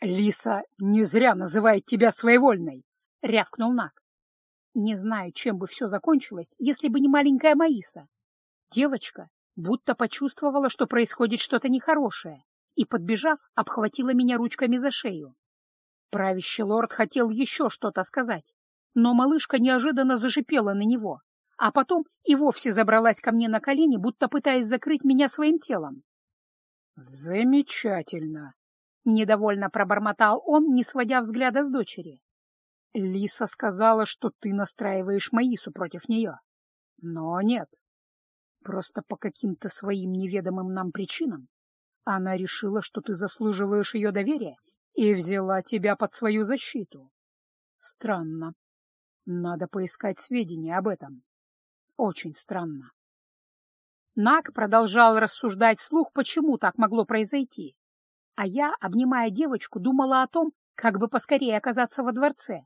«Лиса не зря называет тебя своевольной!» — рявкнул Наг. Не знаю, чем бы все закончилось, если бы не маленькая Маиса. Девочка будто почувствовала, что происходит что-то нехорошее, и, подбежав, обхватила меня ручками за шею. Правящий лорд хотел еще что-то сказать, но малышка неожиданно зашипела на него, а потом и вовсе забралась ко мне на колени, будто пытаясь закрыть меня своим телом. «Замечательно!» — недовольно пробормотал он, не сводя взгляда с дочери. «Лиса сказала, что ты настраиваешь Маису против нее. Но нет. Просто по каким-то своим неведомым нам причинам она решила, что ты заслуживаешь ее доверия и взяла тебя под свою защиту. Странно. Надо поискать сведения об этом. Очень странно. Нак продолжал рассуждать вслух, почему так могло произойти. А я, обнимая девочку, думала о том, как бы поскорее оказаться во дворце.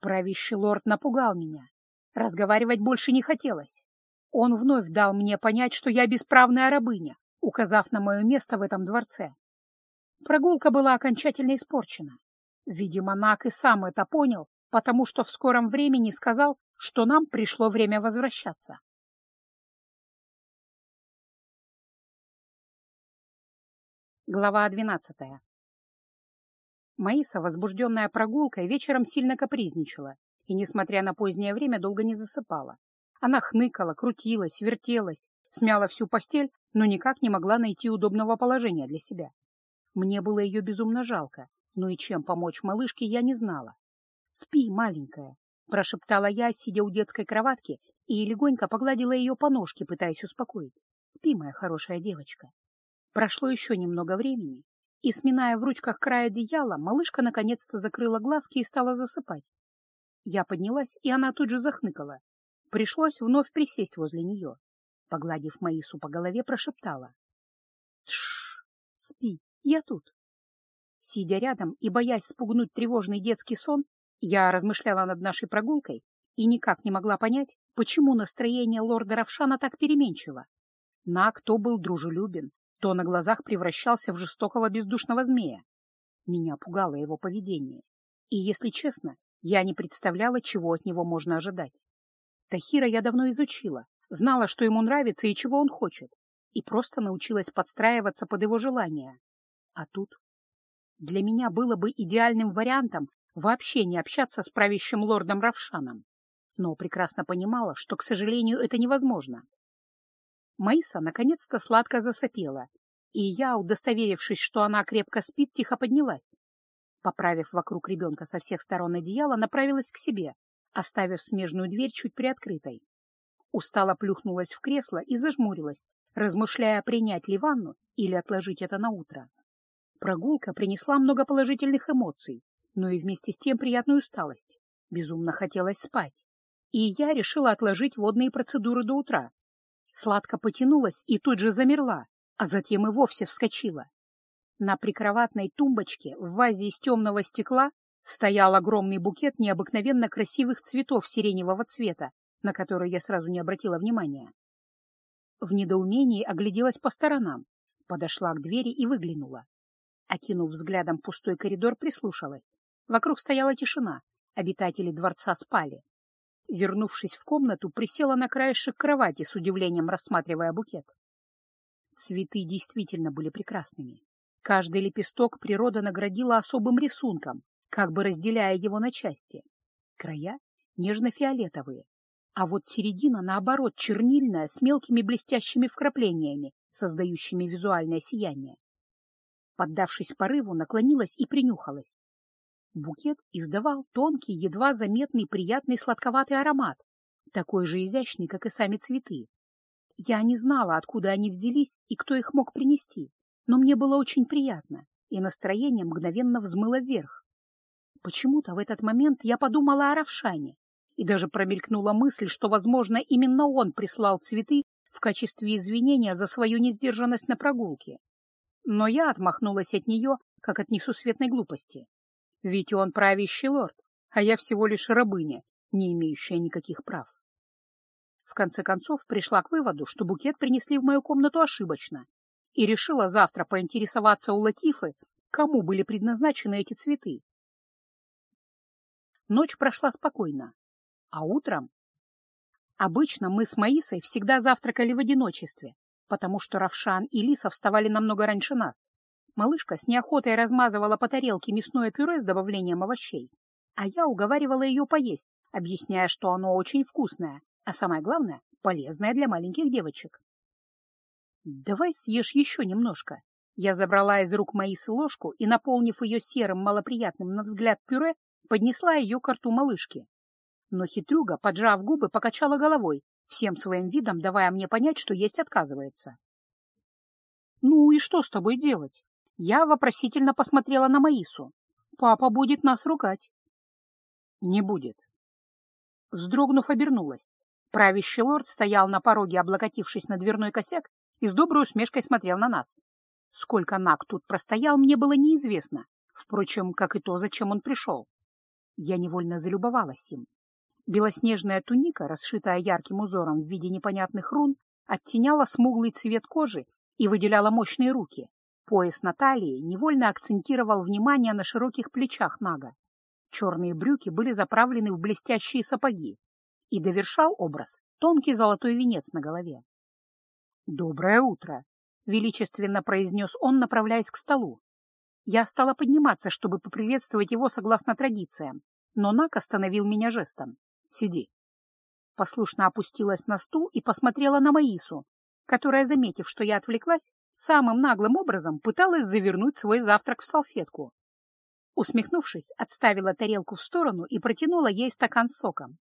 Правящий лорд напугал меня. Разговаривать больше не хотелось. Он вновь дал мне понять, что я бесправная рабыня, указав на мое место в этом дворце. Прогулка была окончательно испорчена. Видимо, Нак и сам это понял, потому что в скором времени сказал, что нам пришло время возвращаться. Глава двенадцатая Маиса, возбужденная прогулкой, вечером сильно капризничала и, несмотря на позднее время, долго не засыпала. Она хныкала, крутилась, вертелась, смяла всю постель, но никак не могла найти удобного положения для себя. Мне было ее безумно жалко, но и чем помочь малышке я не знала. «Спи, маленькая», — прошептала я, сидя у детской кроватки, и легонько погладила ее по ножке, пытаясь успокоить. «Спи, моя хорошая девочка». Прошло еще немного времени, и, сминая в ручках край одеяла, малышка наконец-то закрыла глазки и стала засыпать. Я поднялась, и она тут же захныкала. Пришлось вновь присесть возле нее. Погладив Маису по голове, прошептала. «Тш, спи, я тут». Сидя рядом и боясь спугнуть тревожный детский сон, я размышляла над нашей прогулкой и никак не могла понять, почему настроение лорда Равшана так переменчиво. На кто был дружелюбен, то на глазах превращался в жестокого бездушного змея. Меня пугало его поведение. И, если честно, я не представляла, чего от него можно ожидать. Тахира я давно изучила, знала, что ему нравится и чего он хочет, и просто научилась подстраиваться под его желания. А тут для меня было бы идеальным вариантом вообще не общаться с правящим лордом Равшаном, но прекрасно понимала, что, к сожалению, это невозможно. Маиса наконец-то сладко засопела, и я, удостоверившись, что она крепко спит, тихо поднялась. Поправив вокруг ребенка со всех сторон одеяло, направилась к себе, оставив смежную дверь чуть приоткрытой. Устало плюхнулась в кресло и зажмурилась, размышляя, принять ли ванну или отложить это на утро. Прогулка принесла много положительных эмоций, но и вместе с тем приятную усталость. Безумно хотелось спать. И я решила отложить водные процедуры до утра, Сладко потянулась и тут же замерла, а затем и вовсе вскочила. На прикроватной тумбочке в вазе из темного стекла стоял огромный букет необыкновенно красивых цветов сиреневого цвета, на который я сразу не обратила внимания. В недоумении огляделась по сторонам, подошла к двери и выглянула. Окинув взглядом пустой коридор, прислушалась. Вокруг стояла тишина, обитатели дворца спали. Вернувшись в комнату, присела на краешек кровати с удивлением, рассматривая букет. Цветы действительно были прекрасными. Каждый лепесток природа наградила особым рисунком, как бы разделяя его на части. Края нежно-фиолетовые, а вот середина, наоборот, чернильная, с мелкими блестящими вкраплениями, создающими визуальное сияние. Поддавшись порыву, наклонилась и принюхалась. Букет издавал тонкий, едва заметный, приятный сладковатый аромат, такой же изящный, как и сами цветы. Я не знала, откуда они взялись и кто их мог принести, но мне было очень приятно, и настроение мгновенно взмыло вверх. Почему-то в этот момент я подумала о Равшане, и даже промелькнула мысль, что, возможно, именно он прислал цветы в качестве извинения за свою несдержанность на прогулке. Но я отмахнулась от нее, как от несусветной глупости. Ведь он правящий лорд, а я всего лишь рабыня, не имеющая никаких прав. В конце концов пришла к выводу, что букет принесли в мою комнату ошибочно, и решила завтра поинтересоваться у Латифы, кому были предназначены эти цветы. Ночь прошла спокойно, а утром... Обычно мы с Маисой всегда завтракали в одиночестве, потому что Равшан и Лиса вставали намного раньше нас. Малышка с неохотой размазывала по тарелке мясное пюре с добавлением овощей, а я уговаривала ее поесть, объясняя, что оно очень вкусное, а самое главное — полезная для маленьких девочек. «Давай съешь еще немножко». Я забрала из рук Маисы ложку и, наполнив ее серым, малоприятным на взгляд пюре, поднесла ее к рту малышки. Но хитрюга, поджав губы, покачала головой, всем своим видом давая мне понять, что есть отказывается. «Ну и что с тобой делать?» Я вопросительно посмотрела на Маису. «Папа будет нас ругать». «Не будет». Вздрогнув, обернулась. Правящий лорд стоял на пороге, облокотившись на дверной косяк, и с доброй усмешкой смотрел на нас. Сколько Нак тут простоял, мне было неизвестно, впрочем, как и то, зачем он пришел. Я невольно залюбовалась им. Белоснежная туника, расшитая ярким узором в виде непонятных рун, оттеняла смуглый цвет кожи и выделяла мощные руки. Пояс на талии невольно акцентировал внимание на широких плечах Нага. Черные брюки были заправлены в блестящие сапоги, и довершал образ тонкий золотой венец на голове. «Доброе утро!» — величественно произнес он, направляясь к столу. Я стала подниматься, чтобы поприветствовать его согласно традициям, но Нак остановил меня жестом. «Сиди». Послушно опустилась на стул и посмотрела на Маису, которая, заметив, что я отвлеклась, самым наглым образом пыталась завернуть свой завтрак в салфетку. Усмехнувшись, отставила тарелку в сторону и протянула ей стакан с соком.